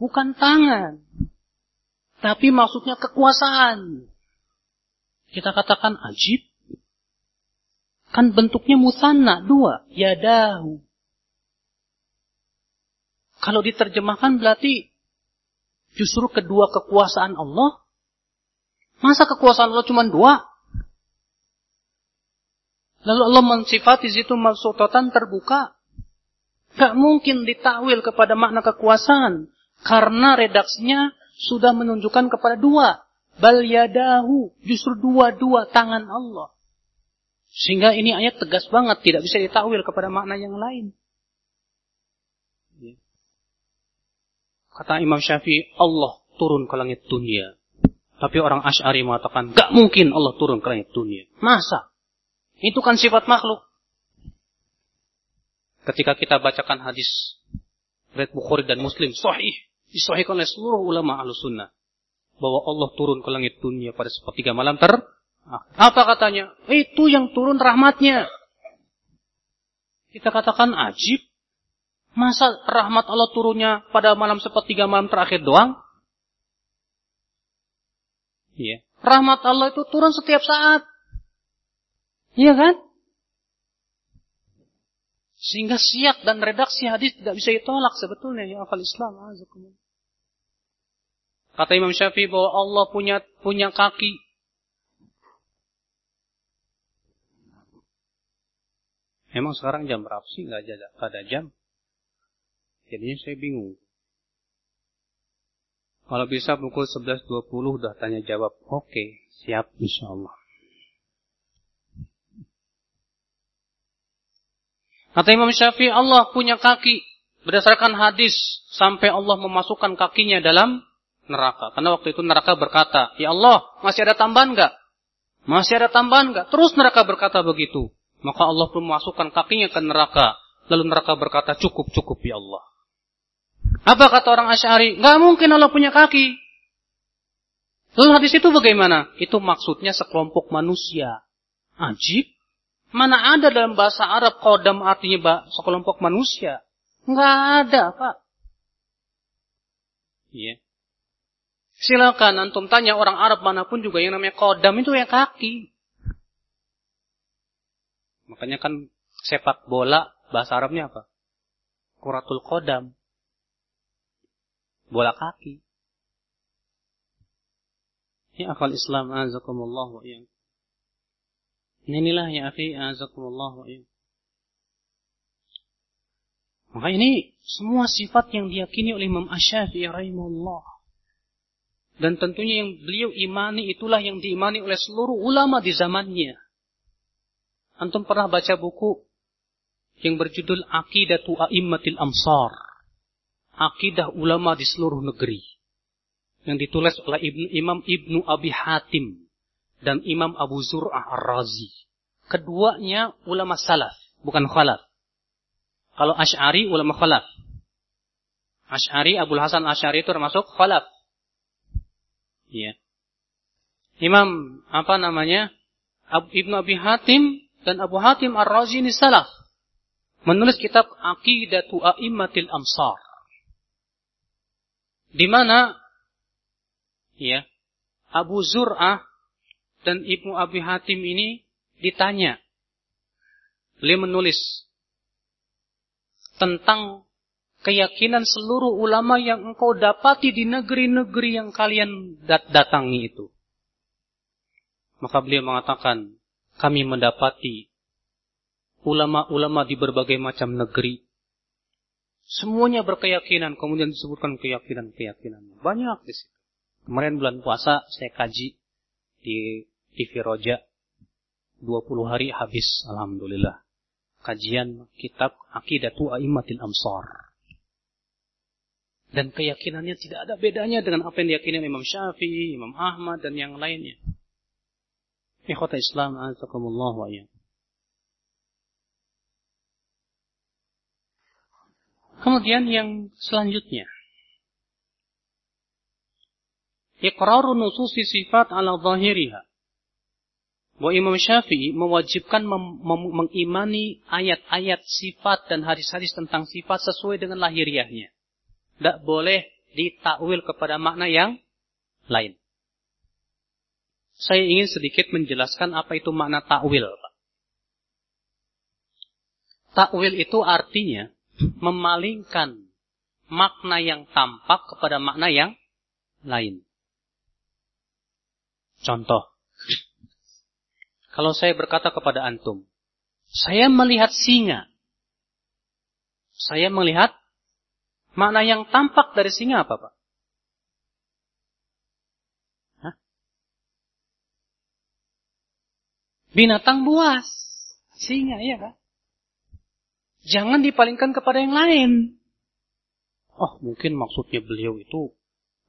bukan tangan. Tapi maksudnya kekuasaan. Kita katakan ajib. Kan bentuknya musanna, dua. Yadahu. Kalau diterjemahkan berarti justru kedua kekuasaan Allah Masa kekuasaan Allah cuma dua? Lalu Allah mensifati situ maksudatan terbuka. Gak mungkin ditakwil kepada makna kekuasaan. Karena redaksinya sudah menunjukkan kepada dua. Bal yadahu. Justru dua-dua tangan Allah. Sehingga ini ayat tegas banget. Tidak bisa ditakwil kepada makna yang lain. Kata Imam Syafi'i, Allah turun ke langit dunia Tapi orang Ash'ari mengatakan, gak mungkin Allah turun ke langit dunia. Masa? Itu kan sifat makhluk. Ketika kita bacakan hadis Red Bukhari dan Muslim, sahih. Disahihkan oleh seluruh ulama ahlu sunnah. Bahwa Allah turun ke langit dunia pada sepertiga malam ter. Apa katanya? Itu yang turun rahmatnya. Kita katakan ajib. Masa rahmat Allah turunnya pada malam sepertiga malam terakhir doang? Iya. Rahmat Allah itu turun setiap saat. Iya kan? Sehingga siak dan redaksi hadis tidak bisa ditolak sebetulnya ya akal Islam. Kata Imam Syafi'i bahwa Allah punya punya kaki. Emang sekarang jam berapa sih? Nggak ada, ada jam. Jadinya saya bingung. Kalau bisa pukul 11.20 udah tanya jawab. Oke, siap insya Allah. Kata Imam Syafi'i, Allah punya kaki. Berdasarkan hadis, sampai Allah memasukkan kakinya dalam neraka. Karena waktu itu neraka berkata, Ya Allah, masih ada tambahan nggak? Masih ada tambahan nggak? Terus neraka berkata begitu. Maka Allah pun memasukkan kakinya ke neraka. Lalu neraka berkata, cukup, cukup ya Allah. Apa kata orang Asy'ari? Gak mungkin Allah punya kaki. Lalu hadis itu bagaimana? Itu maksudnya sekelompok manusia. Ajib. Mana ada dalam bahasa Arab kodam artinya sekelompok manusia? Nggak ada, Pak. Iya. Silakan antum tanya orang Arab mana pun juga yang namanya kodam itu ya kaki. Makanya kan sepak bola bahasa Arabnya apa? Kuratul kodam bola kaki. Ya akal Islam azakumullah wa iya. Inilah ya akhi azakumullah wa iya. Maka ini semua sifat yang diyakini oleh Imam Asy-Syafi'i rahimahullah. Dan tentunya yang beliau imani itulah yang diimani oleh seluruh ulama di zamannya. Antum pernah baca buku yang berjudul Aqidatu A'immatil Amsar akidah ulama di seluruh negeri yang ditulis oleh Imam Ibnu Abi Hatim dan Imam Abu Zur'ah Ar-Razi. Keduanya ulama salaf, bukan khalaf. Kalau Ash'ari ulama khalaf. Ash'ari, Abu Hasan Ash'ari itu termasuk khalaf. Iya. Imam apa namanya? Ibnu Abi Hatim dan Abu Hatim Ar-Razi ini salaf. Menulis kitab Aqidatu A'immatil Amsar. Di mana ya Abu Zur'ah dan Ibnu Abi Hatim ini ditanya. Beliau menulis tentang keyakinan seluruh ulama yang engkau dapati di negeri-negeri yang kalian dat datangi itu. Maka beliau mengatakan, kami mendapati ulama-ulama di berbagai macam negeri Semuanya berkeyakinan, kemudian disebutkan keyakinan-keyakinan. Banyak di situ. Kemarin bulan puasa saya kaji di TV Roja. 20 hari habis, Alhamdulillah. Kajian kitab Akidatu A'immatil Amsar. Dan keyakinannya tidak ada bedanya dengan apa yang diyakini Imam Syafi'i, Imam Ahmad, dan yang lainnya. Ikhwata Islam, azakumullah wa Kemudian yang selanjutnya. Iqraru nususi sifat ala zahiriha. Bahwa Imam Syafi'i mewajibkan mengimani ayat-ayat sifat dan hadis-hadis tentang sifat sesuai dengan lahiriahnya. Tidak boleh ditakwil kepada makna yang lain. Saya ingin sedikit menjelaskan apa itu makna takwil. Takwil itu artinya memalingkan makna yang tampak kepada makna yang lain. Contoh, kalau saya berkata kepada antum, saya melihat singa. Saya melihat makna yang tampak dari singa apa, Pak? Binatang buas. Singa, iya kan? Jangan dipalingkan kepada yang lain. Oh, mungkin maksudnya beliau itu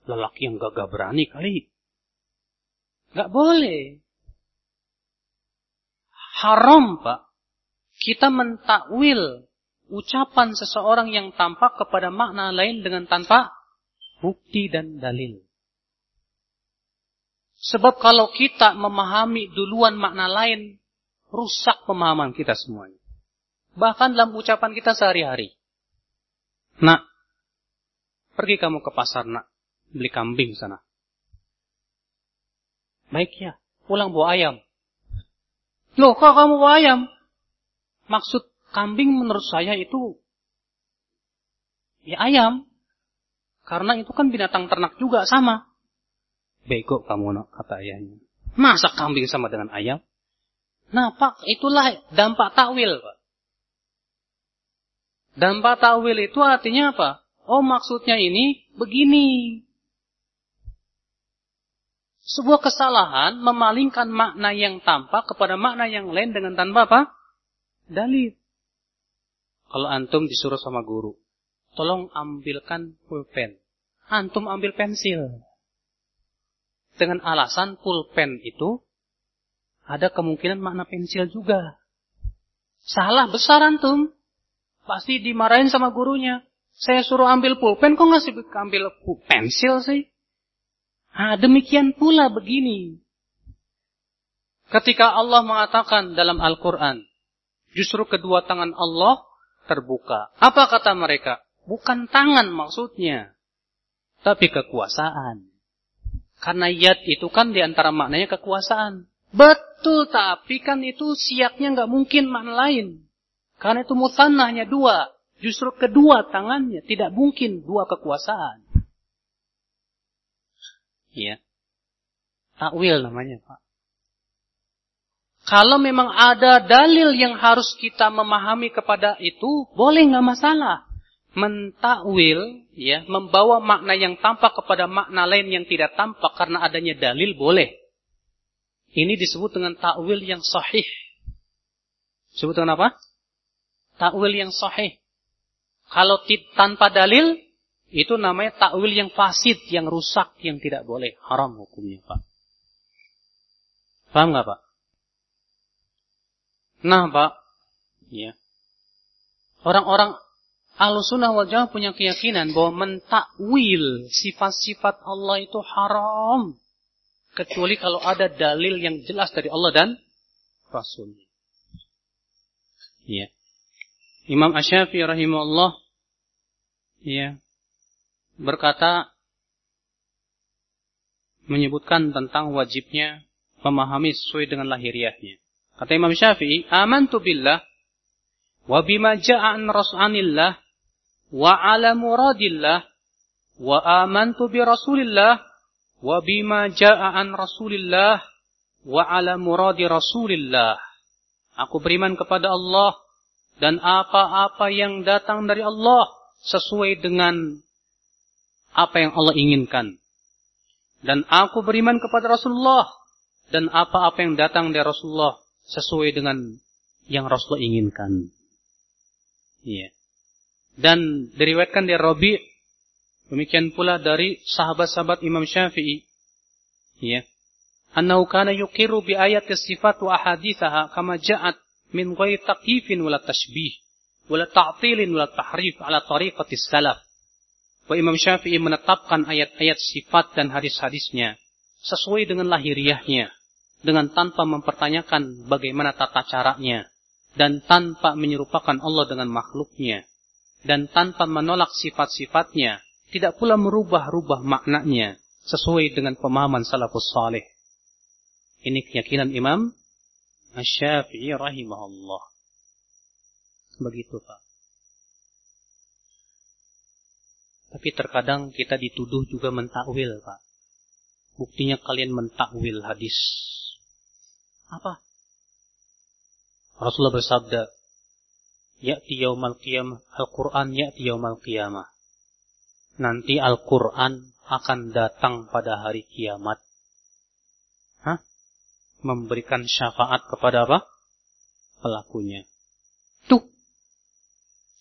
lelaki yang gagah berani kali. Gak boleh. Haram, Pak. Kita mentakwil ucapan seseorang yang tampak kepada makna lain dengan tanpa bukti dan dalil. Sebab kalau kita memahami duluan makna lain, rusak pemahaman kita semuanya. Bahkan dalam ucapan kita sehari-hari. Nak, pergi kamu ke pasar nak, beli kambing sana. Baik ya, pulang bawa ayam. Loh, kok kamu bawa ayam? Maksud kambing menurut saya itu ya ayam. Karena itu kan binatang ternak juga sama. Bego kamu nak, kata ayahnya. Masa kambing sama dengan ayam? Nah pak, itulah dampak takwil pak. Dampak takwil itu artinya apa? Oh maksudnya ini begini. Sebuah kesalahan memalingkan makna yang tampak kepada makna yang lain dengan tanpa apa? Dalil. Kalau antum disuruh sama guru, tolong ambilkan pulpen. Antum ambil pensil dengan alasan pulpen itu ada kemungkinan makna pensil juga. Salah besar antum. Pasti dimarahin sama gurunya. Saya suruh ambil pulpen, kok ngasih ambil pensil sih? Nah, demikian pula begini. Ketika Allah mengatakan dalam Al-Quran, justru kedua tangan Allah terbuka. Apa kata mereka? Bukan tangan maksudnya, tapi kekuasaan. Karena yad itu kan di antara maknanya kekuasaan. Betul, tapi kan itu siaknya nggak mungkin makna lain. Karena itu mutanah hanya dua. Justru kedua tangannya tidak mungkin dua kekuasaan. Iya. Takwil namanya, Pak. Kalau memang ada dalil yang harus kita memahami kepada itu, boleh nggak masalah mentakwil ya membawa makna yang tampak kepada makna lain yang tidak tampak karena adanya dalil boleh. Ini disebut dengan takwil yang sahih. Disebut dengan apa? Takwil yang sahih. Kalau tanpa dalil itu namanya takwil yang fasid, yang rusak, yang tidak boleh. Haram hukumnya, Pak. Paham nggak, Pak? Nah, Pak, ya. Orang-orang Ahlussunnah wal Jamaah punya keyakinan bahwa mentakwil sifat-sifat Allah itu haram. Kecuali kalau ada dalil yang jelas dari Allah dan Rasulnya. Ya. Imam Asyafi rahimahullah ya, berkata menyebutkan tentang wajibnya memahami sesuai dengan lahiriahnya. Kata Imam Syafi'i, amantu billah wa bima ja'a an rasulillah wa ala muradillah wa amantu bi rasulillah wa bima jaa an rasulillah wa ala muradi rasulillah aku beriman kepada Allah dan apa-apa yang datang dari Allah sesuai dengan apa yang Allah inginkan dan aku beriman kepada Rasulullah dan apa-apa yang datang dari Rasulullah sesuai dengan yang Rasulullah inginkan. Iya. Yeah. Dan diriwayatkan dari Rabi demikian pula dari sahabat-sahabat Imam Syafi'i ya annahu kana yuqiru bi ayati sifat wa ahadithaha kama ja'at min ghairi taqifin wala tashbih wala ta'tilin wala tahrif ala tariqati salaf wa Imam Syafi'i menetapkan ayat-ayat sifat dan hadis-hadisnya sesuai dengan lahiriahnya dengan tanpa mempertanyakan bagaimana tata caranya dan tanpa menyerupakan Allah dengan makhluknya dan tanpa menolak sifat-sifatnya, tidak pula merubah-rubah maknanya sesuai dengan pemahaman salafus saleh. Ini keyakinan Imam Asy-Syafi'i rahimahullah. Begitu, Pak. Tapi terkadang kita dituduh juga mentakwil, Pak. Buktinya kalian mentakwil hadis. Apa? Rasulullah bersabda, ya'ti yaumal qiyamah. Al-Quran ya'ti yaumal qiyamah. Nanti Al-Quran akan datang pada hari kiamat. Memberikan syafaat kepada apa? Pelakunya. Tuh.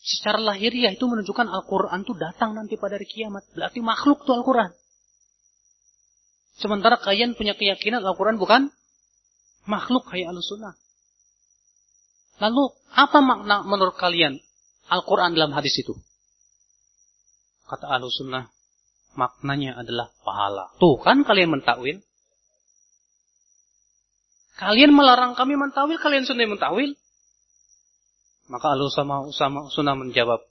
Secara lahiriah itu menunjukkan Al-Quran itu datang nanti pada hari kiamat. Berarti makhluk tuh Al-Quran. Sementara kalian punya keyakinan Al-Quran bukan makhluk kayak al-sunnah. Lalu apa makna menurut kalian Al-Quran dalam hadis itu? Kata al-sunnah, maknanya adalah pahala. Tuh kan kalian mentakwil. Kalian melarang kami mentawil, kalian sunnah mentawil. Maka al-usama sunnah menjawab,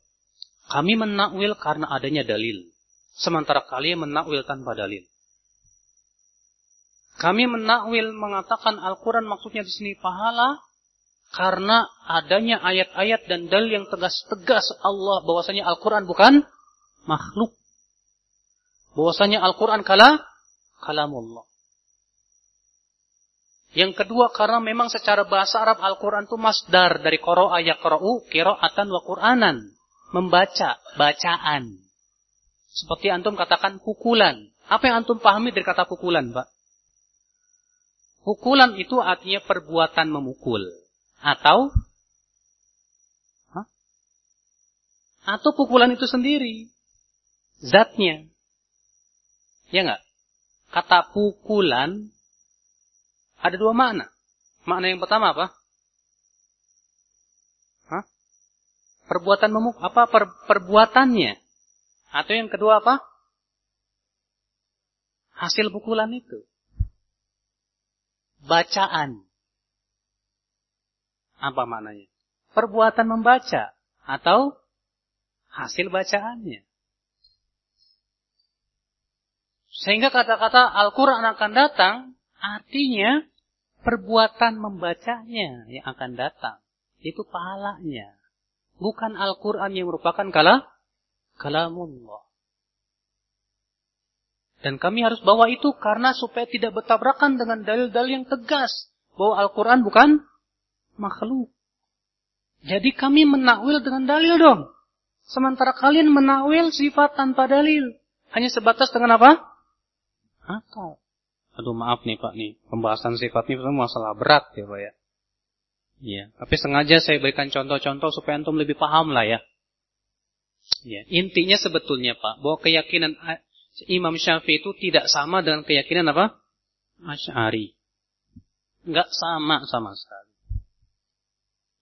kami menakwil karena adanya dalil. Sementara kalian menakwil tanpa dalil. Kami menakwil mengatakan Al-Quran maksudnya di sini pahala karena adanya ayat-ayat dan dalil yang tegas-tegas Allah bahwasanya Al-Quran bukan makhluk. Bahwasanya Al-Quran kala kalamullah. Yang kedua karena memang secara bahasa Arab Al-Quran itu masdar dari qara'a yaqra'u qira'atan wa Qur'anan membaca, bacaan. Seperti antum katakan pukulan. Apa yang antum pahami dari kata pukulan, Pak? Pukulan itu artinya perbuatan memukul. Atau Hah? atau pukulan itu sendiri. Zatnya. Ya enggak? Kata pukulan ada dua makna. Makna yang pertama apa? Perbuatan memuk apa per, perbuatannya? Atau yang kedua apa? Hasil pukulan itu. Bacaan. Apa maknanya? Perbuatan membaca atau hasil bacaannya. Sehingga kata-kata Al-Quran akan datang, artinya perbuatan membacanya yang akan datang. Itu pahalanya. Bukan Al-Quran yang merupakan kala, kalamullah. Dan kami harus bawa itu karena supaya tidak bertabrakan dengan dalil-dalil yang tegas. Bahwa Al-Quran bukan makhluk. Jadi kami menakwil dengan dalil dong. Sementara kalian menakwil sifat tanpa dalil. Hanya sebatas dengan apa? Akal. Aduh maaf nih Pak nih. Pembahasan sifat ini masalah berat ya Pak ya. Ya, tapi sengaja saya berikan contoh-contoh supaya antum lebih paham lah ya. Ya, intinya sebetulnya Pak, bahwa keyakinan Imam Syafi'i itu tidak sama dengan keyakinan apa? Asy'ari. Enggak sama sama sekali.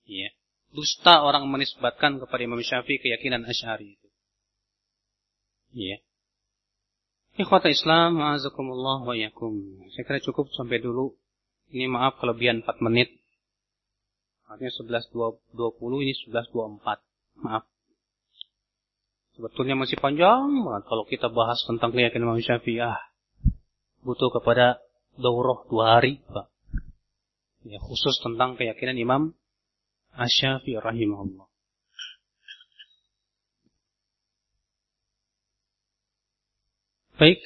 Ya. Dusta orang menisbatkan kepada Imam Syafi'i keyakinan Asy'ari itu. Ya. Ikhwata Islam, ma'azakumullah wa yakum. Saya kira cukup sampai dulu. Ini maaf kelebihan 4 menit. Artinya 11.20 ini 11.24. Maaf. Sebetulnya masih panjang banget kalau kita bahas tentang keyakinan Imam Syafi'i. Ah, butuh kepada daurah dua hari, Pak. Ya, khusus tentang keyakinan Imam Asy-Syafi'i rahimahullah. Baik,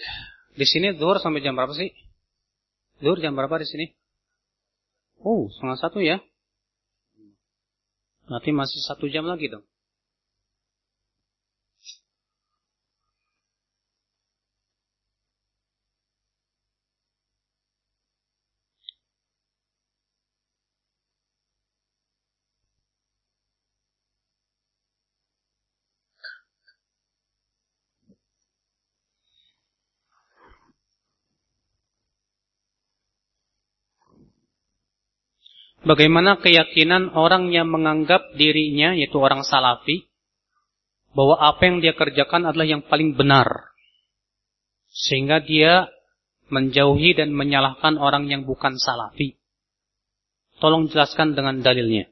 di sini zuhur sampai jam berapa sih? Zuhur jam berapa di sini? Oh, setengah satu ya. Nanti masih satu jam lagi dong. Bagaimana keyakinan orang yang menganggap dirinya, yaitu orang salafi, bahwa apa yang dia kerjakan adalah yang paling benar. Sehingga dia menjauhi dan menyalahkan orang yang bukan salafi. Tolong jelaskan dengan dalilnya.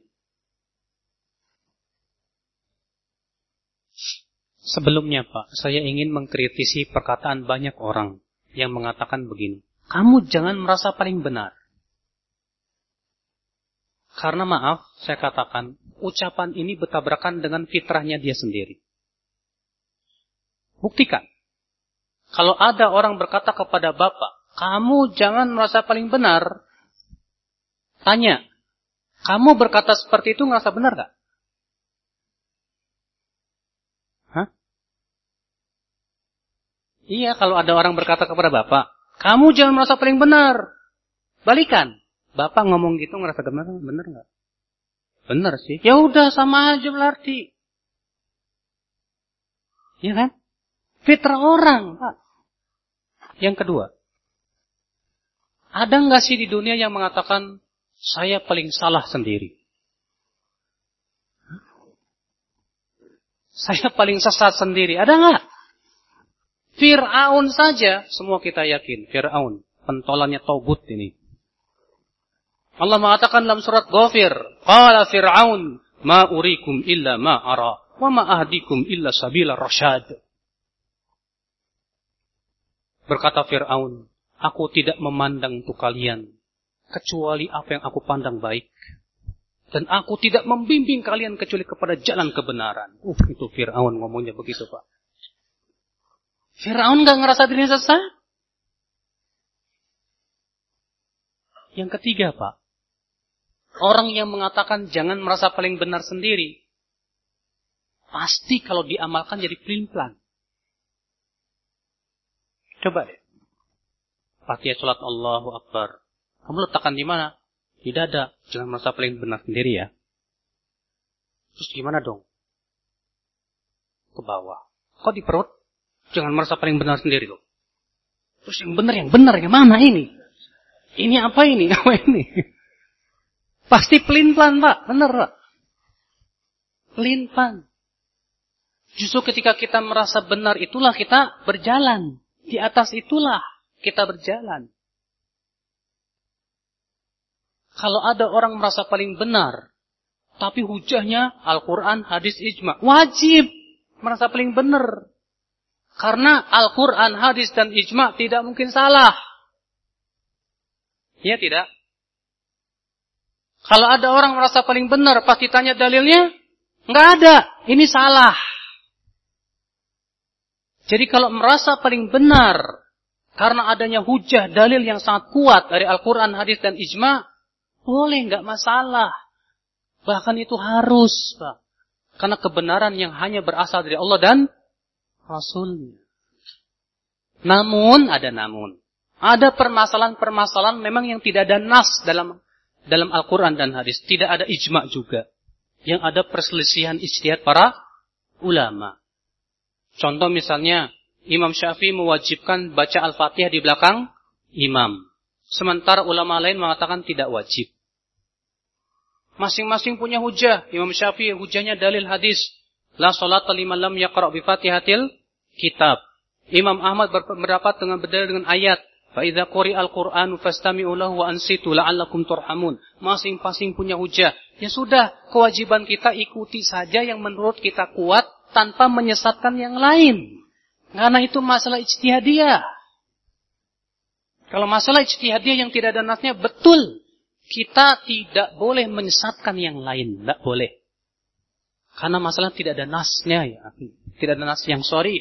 Sebelumnya Pak, saya ingin mengkritisi perkataan banyak orang yang mengatakan begini. Kamu jangan merasa paling benar. Karena maaf, saya katakan, ucapan ini bertabrakan dengan fitrahnya dia sendiri. Buktikan. Kalau ada orang berkata kepada bapak, kamu jangan merasa paling benar. Tanya, kamu berkata seperti itu ngerasa benar gak? Hah? Iya, kalau ada orang berkata kepada bapak, kamu jangan merasa paling benar. Balikan. Bapak ngomong gitu ngerasa benar, benar nggak? Benar sih. Ya udah sama aja berarti. Ya kan? Fitrah orang, Pak. Yang kedua, Ada nggak sih di dunia yang mengatakan saya paling salah sendiri? Saya paling sesat sendiri. Ada nggak? Fir'aun saja, semua kita yakin. Fir'aun, pentolannya Togut ini. Allah mengatakan dalam surat Ghafir, Qala Fir'aun, ma urikum illa ma ara, wa ma ahdikum illa sabila rasyad. Berkata Fir'aun, aku tidak memandang untuk kalian, kecuali apa yang aku pandang baik. Dan aku tidak membimbing kalian kecuali kepada jalan kebenaran. Uh, itu Fir'aun ngomongnya begitu, Pak. Fir'aun gak ngerasa dirinya sesat? Yang ketiga, Pak. Orang yang mengatakan jangan merasa paling benar sendiri. Pasti kalau diamalkan jadi pelin-pelan. Coba deh. Fatihah sholat Allahu Akbar. Kamu letakkan di mana? Di dada. Jangan merasa paling benar sendiri ya. Terus gimana dong? Ke bawah. Kok di perut? Jangan merasa paling benar sendiri loh. Terus yang benar, yang benar, yang mana ini? Ini apa ini? [laughs] Apa ini? Pasti pelin-pelan pak, benar pak. Pelin-pelan. Justru ketika kita merasa benar itulah kita berjalan. Di atas itulah kita berjalan. Kalau ada orang merasa paling benar, tapi hujahnya Al-Quran, hadis, ijma. Wajib merasa paling benar. Karena Al-Quran, hadis, dan ijma tidak mungkin salah. Ya tidak? Kalau ada orang merasa paling benar, pasti tanya dalilnya. Nggak ada. Ini salah. Jadi kalau merasa paling benar, karena adanya hujah dalil yang sangat kuat dari Al-Quran, hadis, dan ijma, boleh, nggak masalah. Bahkan itu harus, Pak. Karena kebenaran yang hanya berasal dari Allah dan Rasulnya. Namun, ada namun. Ada permasalahan-permasalahan memang yang tidak ada nas dalam dalam Al-Quran dan hadis. Tidak ada ijma juga. Yang ada perselisihan istiadat para ulama. Contoh misalnya, Imam Syafi'i mewajibkan baca Al-Fatihah di belakang imam. Sementara ulama lain mengatakan tidak wajib. Masing-masing punya hujah. Imam Syafi'i hujahnya dalil hadis. La salat liman lam yaqra' bi Fatihatil kitab. Imam Ahmad berpendapat dengan berdalil dengan ayat. Fa idza quri'al Qur'anu fastami'u lahu wa ansitu la'allakum turhamun. Masing-masing punya hujah. Ya sudah, kewajiban kita ikuti saja yang menurut kita kuat tanpa menyesatkan yang lain. Karena itu masalah ijtihadiyah. Kalau masalah ijtihadiyah yang tidak ada nasnya betul kita tidak boleh menyesatkan yang lain. Tidak boleh. Karena masalah tidak ada nasnya ya. Tidak ada nas yang sorry.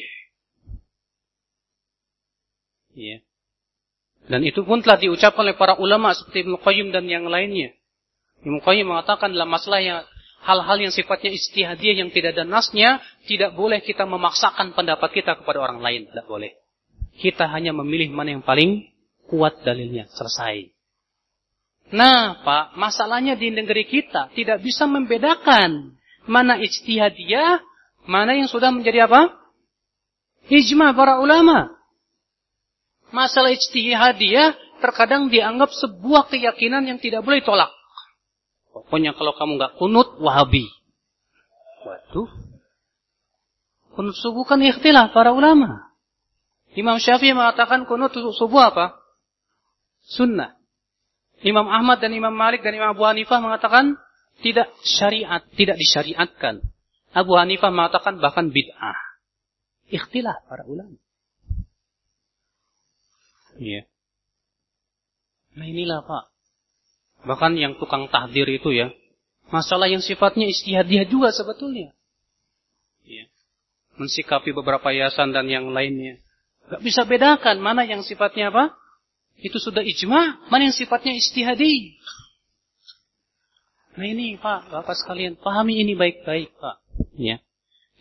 Ya. Dan itu pun telah diucapkan oleh para ulama seperti Ibn Qayyim dan yang lainnya. Ibn Qayyim mengatakan dalam masalah yang hal-hal yang sifatnya istihadiyah yang tidak ada nasnya, tidak boleh kita memaksakan pendapat kita kepada orang lain. Tidak boleh. Kita hanya memilih mana yang paling kuat dalilnya. Selesai. Nah, Pak, masalahnya di negeri kita tidak bisa membedakan mana ijtihadiyah, mana yang sudah menjadi apa? Ijma para ulama. Masalah ijtihadiyah terkadang dianggap sebuah keyakinan yang tidak boleh tolak. Pokoknya kalau kamu nggak kunut, wahabi. Waduh. Kunut subuh kan ikhtilaf para ulama. Imam Syafi'i mengatakan kunut subuh apa? Sunnah. Imam Ahmad dan Imam Malik dan Imam Abu Hanifah mengatakan tidak syariat, tidak disyariatkan. Abu Hanifah mengatakan bahkan bid'ah. Ikhtilah para ulama. Iya. Nah inilah Pak. Bahkan yang tukang tahdir itu ya. Masalah yang sifatnya istihadiah juga sebetulnya. Iya. Mensikapi beberapa yayasan dan yang lainnya. Gak bisa bedakan mana yang sifatnya apa? itu sudah ijma, mana yang sifatnya istihadi. Nah ini Pak, Bapak sekalian, pahami ini baik-baik Pak. Ya.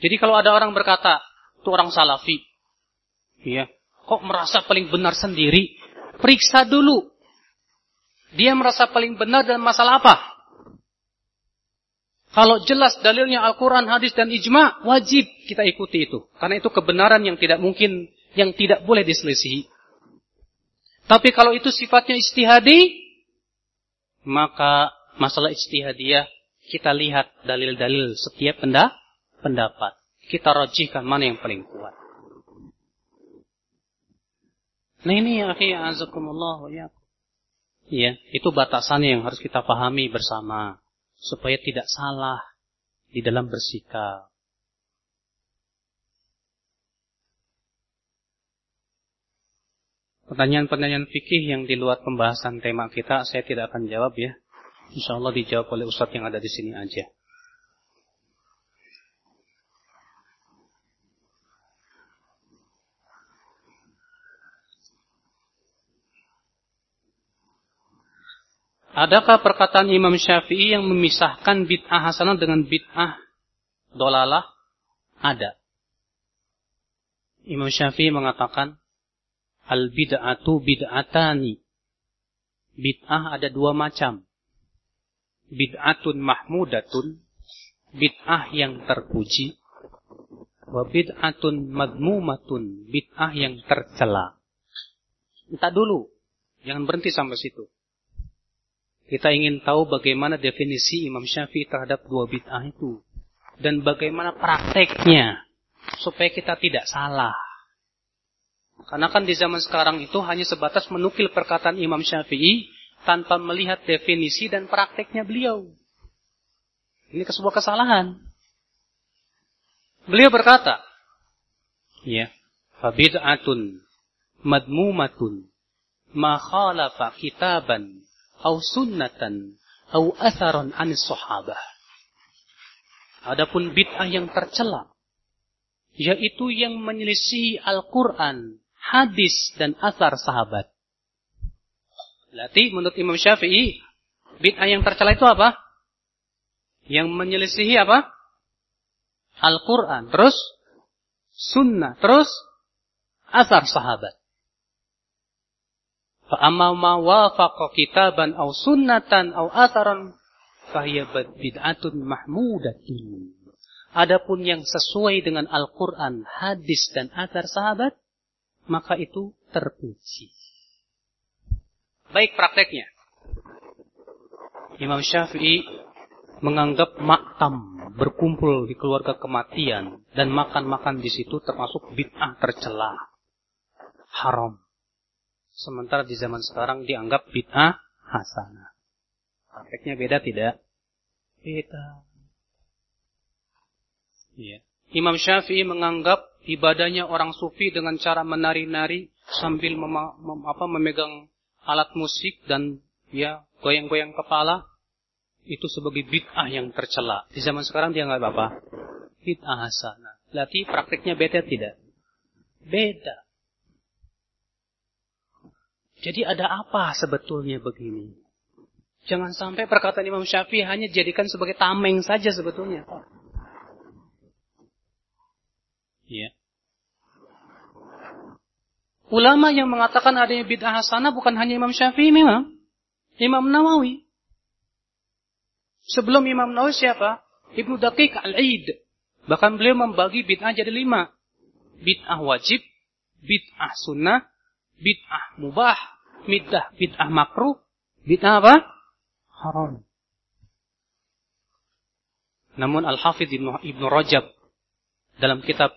Jadi kalau ada orang berkata, itu orang salafi, ya, kok merasa paling benar sendiri, periksa dulu. Dia merasa paling benar dalam masalah apa? Kalau jelas dalilnya Al-Quran, hadis, dan ijma, wajib kita ikuti itu. Karena itu kebenaran yang tidak mungkin, yang tidak boleh diselisihi. Tapi kalau itu sifatnya istihadi, maka masalah istihadiyah kita lihat dalil-dalil setiap pendapat. Kita rojihkan mana yang paling kuat. Nah ini ya akhi azakumullah ya. Ya, itu batasannya yang harus kita pahami bersama supaya tidak salah di dalam bersikap. Pertanyaan-pertanyaan fikih yang di luar pembahasan tema kita saya tidak akan jawab ya. Insya Allah dijawab oleh ustadz yang ada di sini aja. Adakah perkataan Imam Syafi'i yang memisahkan bid'ah hasanah dengan bid'ah dolalah? Ada. Imam Syafi'i mengatakan, Al bid'atu bid'atani. Bid'ah ada dua macam. Bid'atun mahmudatun. Bid'ah yang terpuji. Wa bid'atun madmumatun. Bid'ah yang tercela. Entah dulu. Jangan berhenti sampai situ. Kita ingin tahu bagaimana definisi Imam Syafi'i terhadap dua bid'ah itu. Dan bagaimana prakteknya. Supaya kita tidak salah. Karena kan di zaman sekarang itu hanya sebatas menukil perkataan Imam Syafi'i tanpa melihat definisi dan prakteknya beliau. Ini sebuah kesalahan. Beliau berkata, ya, fabid'atun madmumatun ma khalafa kitaban au sunnatan au atharon anis sahabah. Adapun bid'ah yang tercela yaitu yang menyelisihi Al-Qur'an, hadis dan asar sahabat. Berarti menurut Imam Syafi'i bid'ah yang tercela itu apa? Yang menyelisihi apa? Al-Qur'an, terus sunnah, terus asar sahabat. Ma wafaqa kitaban aw sunnatan aw atharan fahiya bid'atun mahmudatun. Adapun yang sesuai dengan Al-Quran, hadis dan athar sahabat, maka itu terpuji. Baik prakteknya. Imam Syafi'i menganggap maktam berkumpul di keluarga kematian dan makan-makan di situ termasuk bid'ah tercela. Haram. Sementara di zaman sekarang dianggap bid'ah hasanah. Prakteknya beda tidak? Beda. Ya. Imam Syafi'i menganggap ibadahnya orang sufi dengan cara menari-nari sambil mem mem apa, memegang alat musik dan ya goyang-goyang kepala itu sebagai bid'ah yang tercela. Di zaman sekarang dia nggak apa-apa. Bid'ah hasanah. Berarti prakteknya beda tidak? Beda. Jadi ada apa sebetulnya begini? Jangan sampai perkataan Imam Syafi'i hanya dijadikan sebagai tameng saja sebetulnya. Ya. Ulama yang mengatakan adanya bid'ah hasanah bukan hanya Imam Syafi'i memang. Imam Nawawi. Sebelum Imam Nawawi siapa? Ibnu Daqiq Al-Aid. Bahkan beliau membagi bid'ah jadi lima. Bid'ah wajib, bid'ah sunnah, bid'ah mubah, bid'ah bid'ah makruh, bid'ah apa? Haram. Namun Al-Hafidh Ibnu, Ibnu Rajab dalam kitab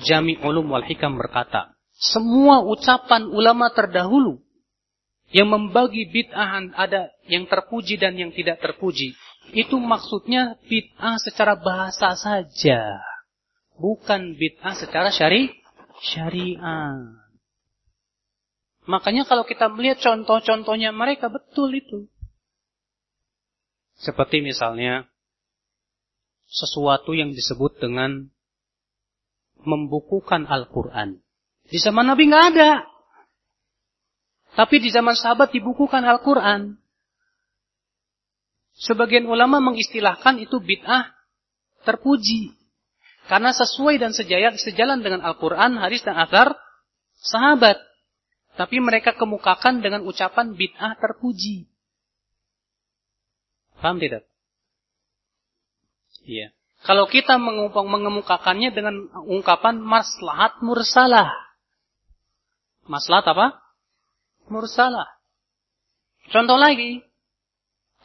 Jami Ulum wal Hikam berkata, semua ucapan ulama terdahulu yang membagi bid'ah ada yang terpuji dan yang tidak terpuji, itu maksudnya bid'ah secara bahasa saja. Bukan bid'ah secara syari syariah. Makanya kalau kita melihat contoh-contohnya mereka betul itu. Seperti misalnya sesuatu yang disebut dengan membukukan Al-Quran. Di zaman Nabi nggak ada. Tapi di zaman sahabat dibukukan Al-Quran. Sebagian ulama mengistilahkan itu bid'ah terpuji. Karena sesuai dan sejalan dengan Al-Quran, hadis dan athar sahabat. Tapi mereka kemukakan dengan ucapan bid'ah terpuji. Paham tidak? Iya. Kalau kita mengemukakannya dengan ungkapan maslahat mursalah. Maslahat apa? mursalah. Contoh lagi,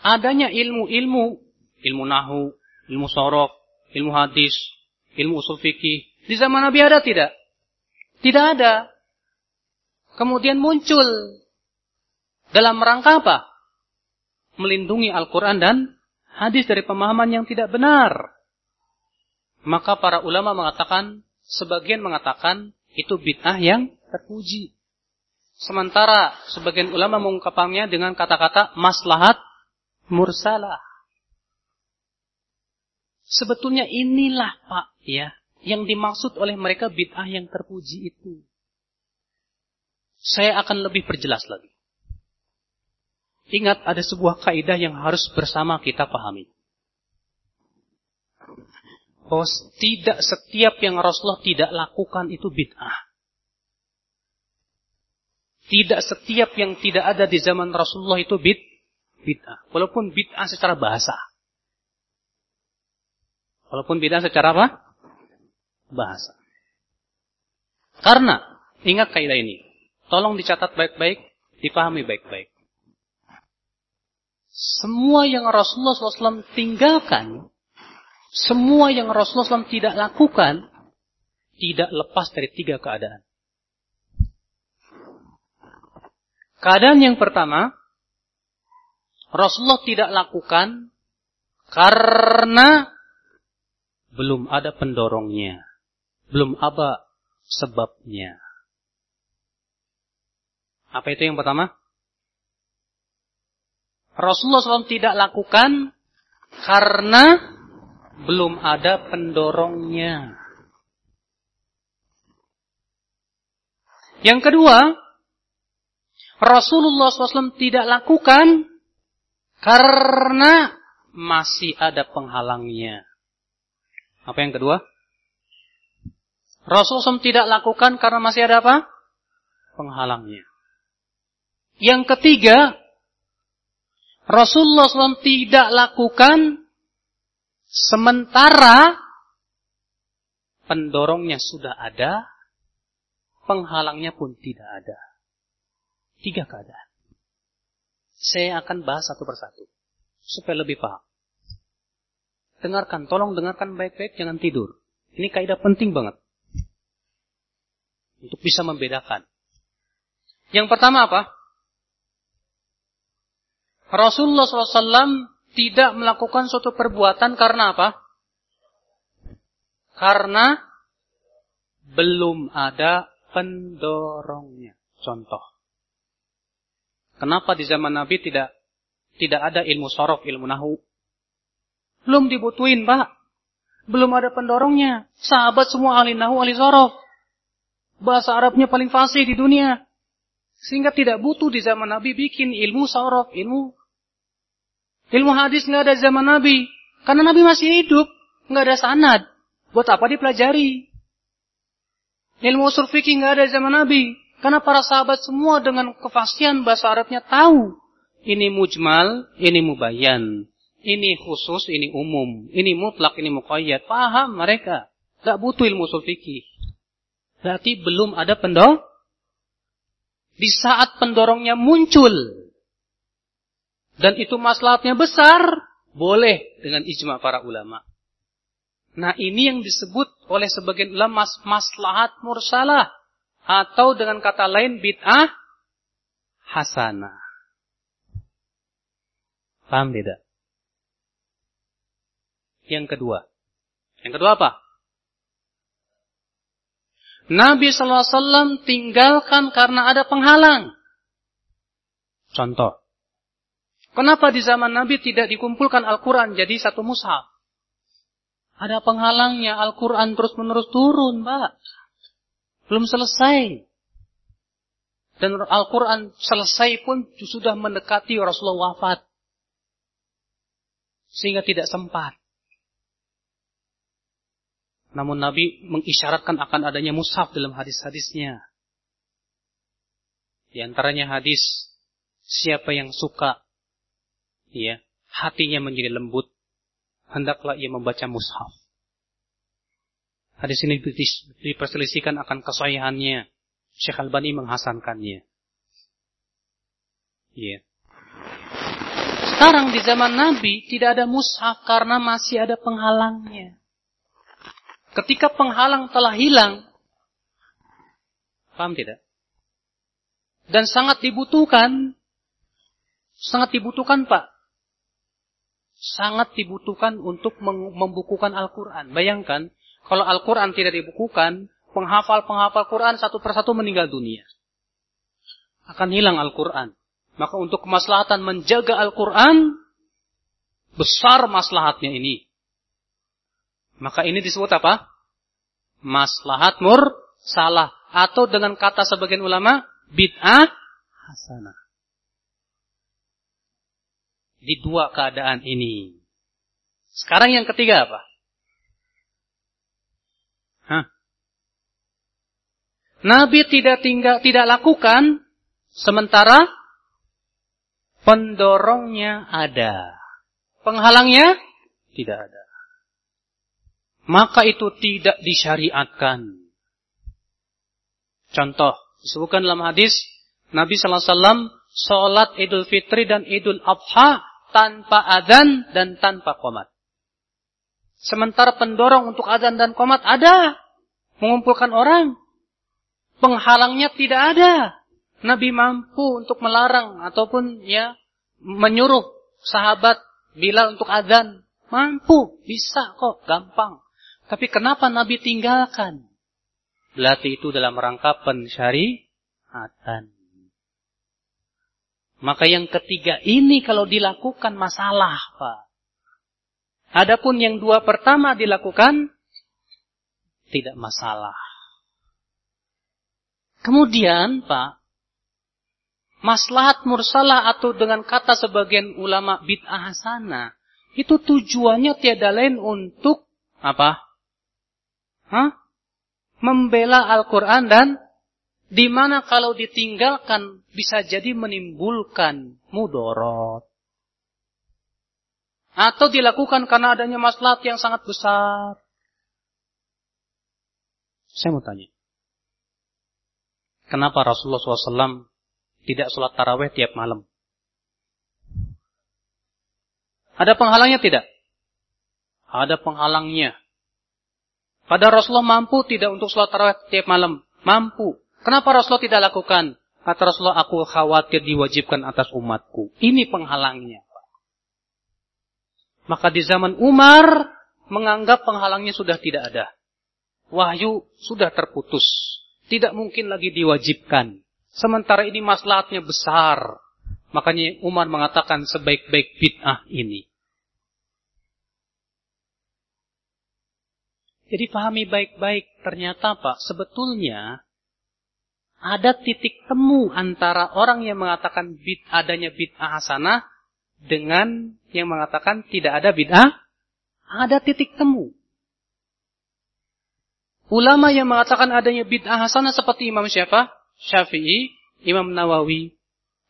adanya ilmu-ilmu, ilmu nahu, ilmu sorok, ilmu hadis, ilmu usul fikih. Di zaman Nabi ada tidak? Tidak ada. Kemudian muncul dalam rangka apa? Melindungi Al-Quran dan hadis dari pemahaman yang tidak benar. Maka para ulama mengatakan, sebagian mengatakan itu bid'ah yang terpuji. Sementara sebagian ulama mengungkapkannya dengan kata-kata maslahat mursalah. Sebetulnya inilah Pak ya yang dimaksud oleh mereka bid'ah yang terpuji itu. Saya akan lebih perjelas lagi. Ingat ada sebuah kaidah yang harus bersama kita pahami. Bahwa tidak setiap yang Rasulullah tidak lakukan itu bid'ah. Tidak setiap yang tidak ada di zaman Rasulullah itu bid, bid'ah. Walaupun bid'ah secara bahasa. Walaupun bid'ah secara apa? Bahasa. Karena, ingat kaidah ini. Tolong dicatat baik-baik, dipahami baik-baik. Semua yang Rasulullah SAW tinggalkan, semua yang Rasulullah SAW tidak lakukan, tidak lepas dari tiga keadaan. Keadaan yang pertama, Rasulullah tidak lakukan karena belum ada pendorongnya, belum ada sebabnya. Apa itu yang pertama? Rasulullah SAW tidak lakukan karena belum ada pendorongnya. Yang kedua, Rasulullah SAW tidak lakukan karena masih ada penghalangnya. Apa yang kedua? Rasulullah SAW tidak lakukan karena masih ada apa? Penghalangnya. Yang ketiga, Rasulullah SAW tidak lakukan sementara pendorongnya sudah ada, penghalangnya pun tidak ada. Tiga keadaan. Saya akan bahas satu persatu. Supaya lebih paham. Dengarkan, tolong dengarkan baik-baik, jangan tidur. Ini kaidah penting banget. Untuk bisa membedakan. Yang pertama apa? Rasulullah SAW tidak melakukan suatu perbuatan karena apa? Karena belum ada pendorongnya. Contoh. Kenapa di zaman Nabi tidak tidak ada ilmu sorof, ilmu nahu? Belum dibutuhin, Pak. Belum ada pendorongnya. Sahabat semua ahli nahu, ahli sorof. Bahasa Arabnya paling fasih di dunia. Sehingga tidak butuh di zaman Nabi bikin ilmu sorof, ilmu ilmu hadis nggak ada zaman Nabi. Karena Nabi masih hidup, nggak ada sanad. Buat apa dipelajari? Ilmu usul fikih nggak ada zaman Nabi. Karena para sahabat semua dengan kefastian bahasa Arabnya tahu. Ini mujmal, ini mubayyan. Ini khusus, ini umum. Ini mutlak, ini muqayyad. Paham mereka. Gak butuh ilmu usul fikih. Berarti belum ada pendorong. Di saat pendorongnya muncul. Dan itu maslahatnya besar. Boleh dengan ijma para ulama. Nah ini yang disebut oleh sebagian ulama maslahat mursalah atau dengan kata lain bid'ah hasanah. Paham tidak? Yang kedua. Yang kedua apa? Nabi SAW tinggalkan karena ada penghalang. Contoh. Kenapa di zaman Nabi tidak dikumpulkan Al-Quran jadi satu mushaf? Ada penghalangnya, Al-Quran terus-menerus turun, Pak. Belum selesai. Dan Al-Quran selesai pun sudah mendekati Rasulullah wafat. Sehingga tidak sempat. Namun Nabi mengisyaratkan akan adanya mushaf dalam hadis-hadisnya. Di antaranya hadis, siapa yang suka, ya, hatinya menjadi lembut, hendaklah ia membaca mushaf. Hadis ini diperselisihkan akan kesahihannya. Syekh Al-Bani menghasankannya. Iya. Sekarang di zaman Nabi tidak ada mushaf karena masih ada penghalangnya. Ketika penghalang telah hilang, paham tidak? Dan sangat dibutuhkan, sangat dibutuhkan Pak. Sangat dibutuhkan untuk membukukan Al-Quran. Bayangkan, kalau Al-Quran tidak dibukukan, penghafal-penghafal Quran satu persatu meninggal dunia. Akan hilang Al-Quran. Maka untuk kemaslahatan menjaga Al-Quran, besar maslahatnya ini. Maka ini disebut apa? Maslahat mur salah. Atau dengan kata sebagian ulama, bid'ah hasanah. Di dua keadaan ini. Sekarang yang ketiga apa? Hah? Nabi tidak tinggal tidak lakukan sementara Pendorongnya ada. Penghalangnya tidak ada. Maka itu tidak disyariatkan. Contoh, disebutkan dalam hadis Nabi sallallahu alaihi wasallam salat Idul Fitri dan Idul Adha tanpa adzan dan tanpa qomat. Sementara pendorong untuk adzan dan qomat ada, mengumpulkan orang. Penghalangnya tidak ada. Nabi mampu untuk melarang ataupun ya menyuruh sahabat Bilal untuk azan. Mampu, bisa kok, gampang. Tapi kenapa Nabi tinggalkan? Berarti itu dalam rangka pensyariatan. Maka yang ketiga ini kalau dilakukan masalah, Pak. Adapun yang dua pertama dilakukan tidak masalah. Kemudian, Pak, maslahat mursalah atau dengan kata sebagian ulama bid'ah hasanah itu tujuannya tiada lain untuk apa? Hah? Membela Al-Quran dan di mana kalau ditinggalkan bisa jadi menimbulkan mudorot. Atau dilakukan karena adanya maslahat yang sangat besar. Saya mau tanya. Kenapa Rasulullah SAW tidak sholat taraweh tiap malam. Ada penghalangnya tidak? Ada penghalangnya. Pada Rasulullah mampu tidak untuk sholat taraweh tiap malam? Mampu. Kenapa Rasulullah tidak lakukan? Kata Rasulullah, aku khawatir diwajibkan atas umatku. Ini penghalangnya. Maka di zaman Umar, menganggap penghalangnya sudah tidak ada. Wahyu sudah terputus. Tidak mungkin lagi diwajibkan. Sementara ini maslahatnya besar. Makanya Umar mengatakan sebaik-baik bid'ah ini. Jadi pahami baik-baik, ternyata Pak, sebetulnya ada titik temu antara orang yang mengatakan bid adanya bid'ah hasanah dengan yang mengatakan tidak ada bid'ah. Ada titik temu. Ulama yang mengatakan adanya bid'ah hasanah seperti Imam Syafi'i Syafi'i, Imam Nawawi.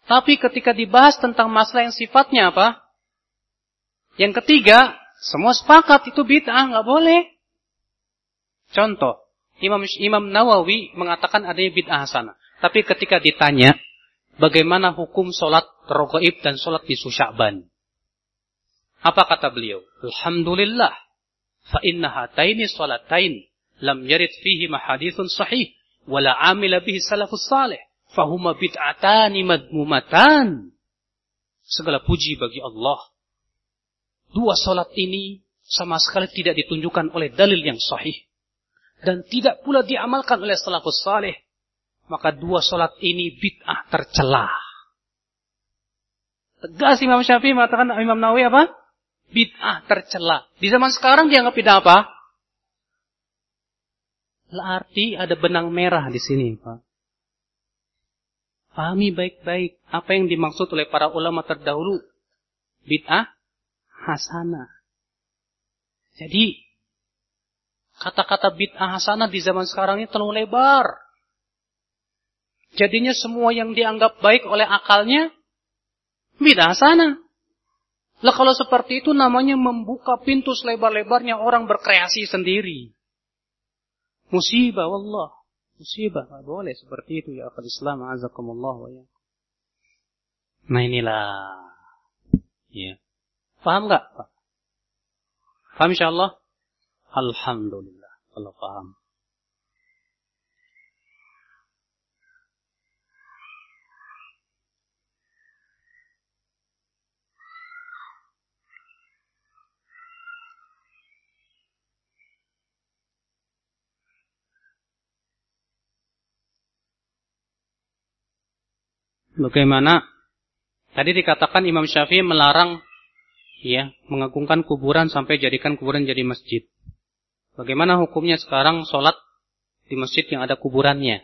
Tapi ketika dibahas tentang masalah yang sifatnya apa? Yang ketiga, semua sepakat itu bid'ah, nggak boleh. Contoh, Imam Imam Nawawi mengatakan adanya bid'ah hasanah. Tapi ketika ditanya, bagaimana hukum sholat rogoib dan sholat di Sya'ban? Apa kata beliau? Alhamdulillah, fa inna hataini sholatain lam yarid fihi mahadithun sahih wala amila bihi salafus salih fahuma bid'atani madmumatan segala puji bagi Allah dua salat ini sama sekali tidak ditunjukkan oleh dalil yang sahih dan tidak pula diamalkan oleh salafus salih maka dua salat ini bid'ah tercela tegas Imam Syafi'i mengatakan Imam Nawawi apa bid'ah tercela di zaman sekarang dianggap bid'ah apa Arti ada benang merah di sini, Pak. Pahami baik-baik apa yang dimaksud oleh para ulama terdahulu. Bid'ah hasanah. Jadi, kata-kata bid'ah hasanah di zaman sekarang ini terlalu lebar. Jadinya semua yang dianggap baik oleh akalnya, bid'ah hasanah. Lah kalau seperti itu namanya membuka pintu selebar-lebarnya orang berkreasi sendiri. Musibah Allah. Musibah. Tidak boleh seperti itu ya akal Islam. Azakumullah ya. Nah inilah. Ya. Paham nggak? Paham insyaAllah? Alhamdulillah. Kalau paham. Bagaimana tadi dikatakan Imam Syafi'i melarang ya mengagungkan kuburan sampai jadikan kuburan jadi masjid. Bagaimana hukumnya sekarang sholat di masjid yang ada kuburannya?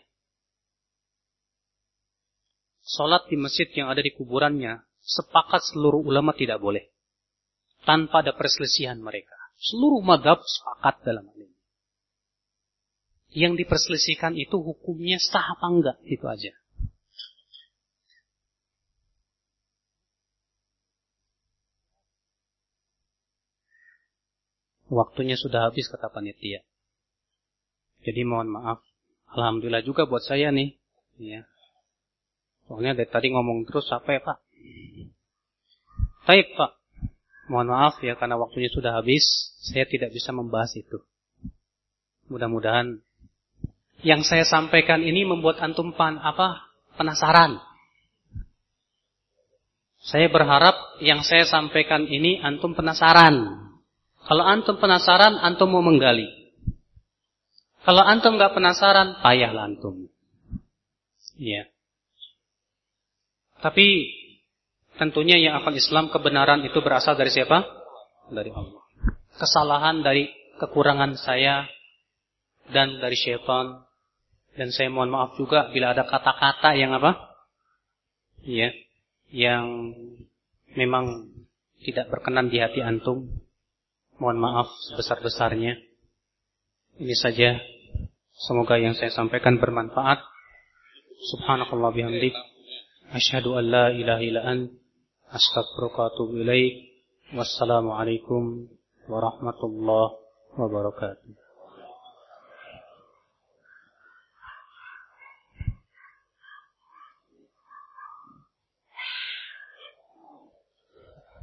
Sholat di masjid yang ada di kuburannya sepakat seluruh ulama tidak boleh. Tanpa ada perselisihan mereka. Seluruh madhab sepakat dalam hal ini. Yang diperselisihkan itu hukumnya sah apa enggak, itu aja. Waktunya sudah habis kata panitia. Jadi mohon maaf. Alhamdulillah juga buat saya nih. Ya. Soalnya dari tadi ngomong terus ya Pak? Baik Pak. Mohon maaf ya karena waktunya sudah habis. Saya tidak bisa membahas itu. Mudah-mudahan yang saya sampaikan ini membuat antum pan apa penasaran. Saya berharap yang saya sampaikan ini antum penasaran. Kalau antum penasaran, antum mau menggali. Kalau antum nggak penasaran, payahlah antum. Iya. Tapi tentunya yang akan Islam kebenaran itu berasal dari siapa? Dari Allah. Kesalahan dari kekurangan saya dan dari syaitan. Dan saya mohon maaf juga bila ada kata-kata yang apa? Iya. Yang memang tidak berkenan di hati antum. Mohon maaf sebesar-besarnya. Ini saja. Semoga yang saya sampaikan bermanfaat. Subhanakallah bihamdik. Asyhadu an la ilaha illa an. Ilaik. Wassalamualaikum warahmatullahi wabarakatuh.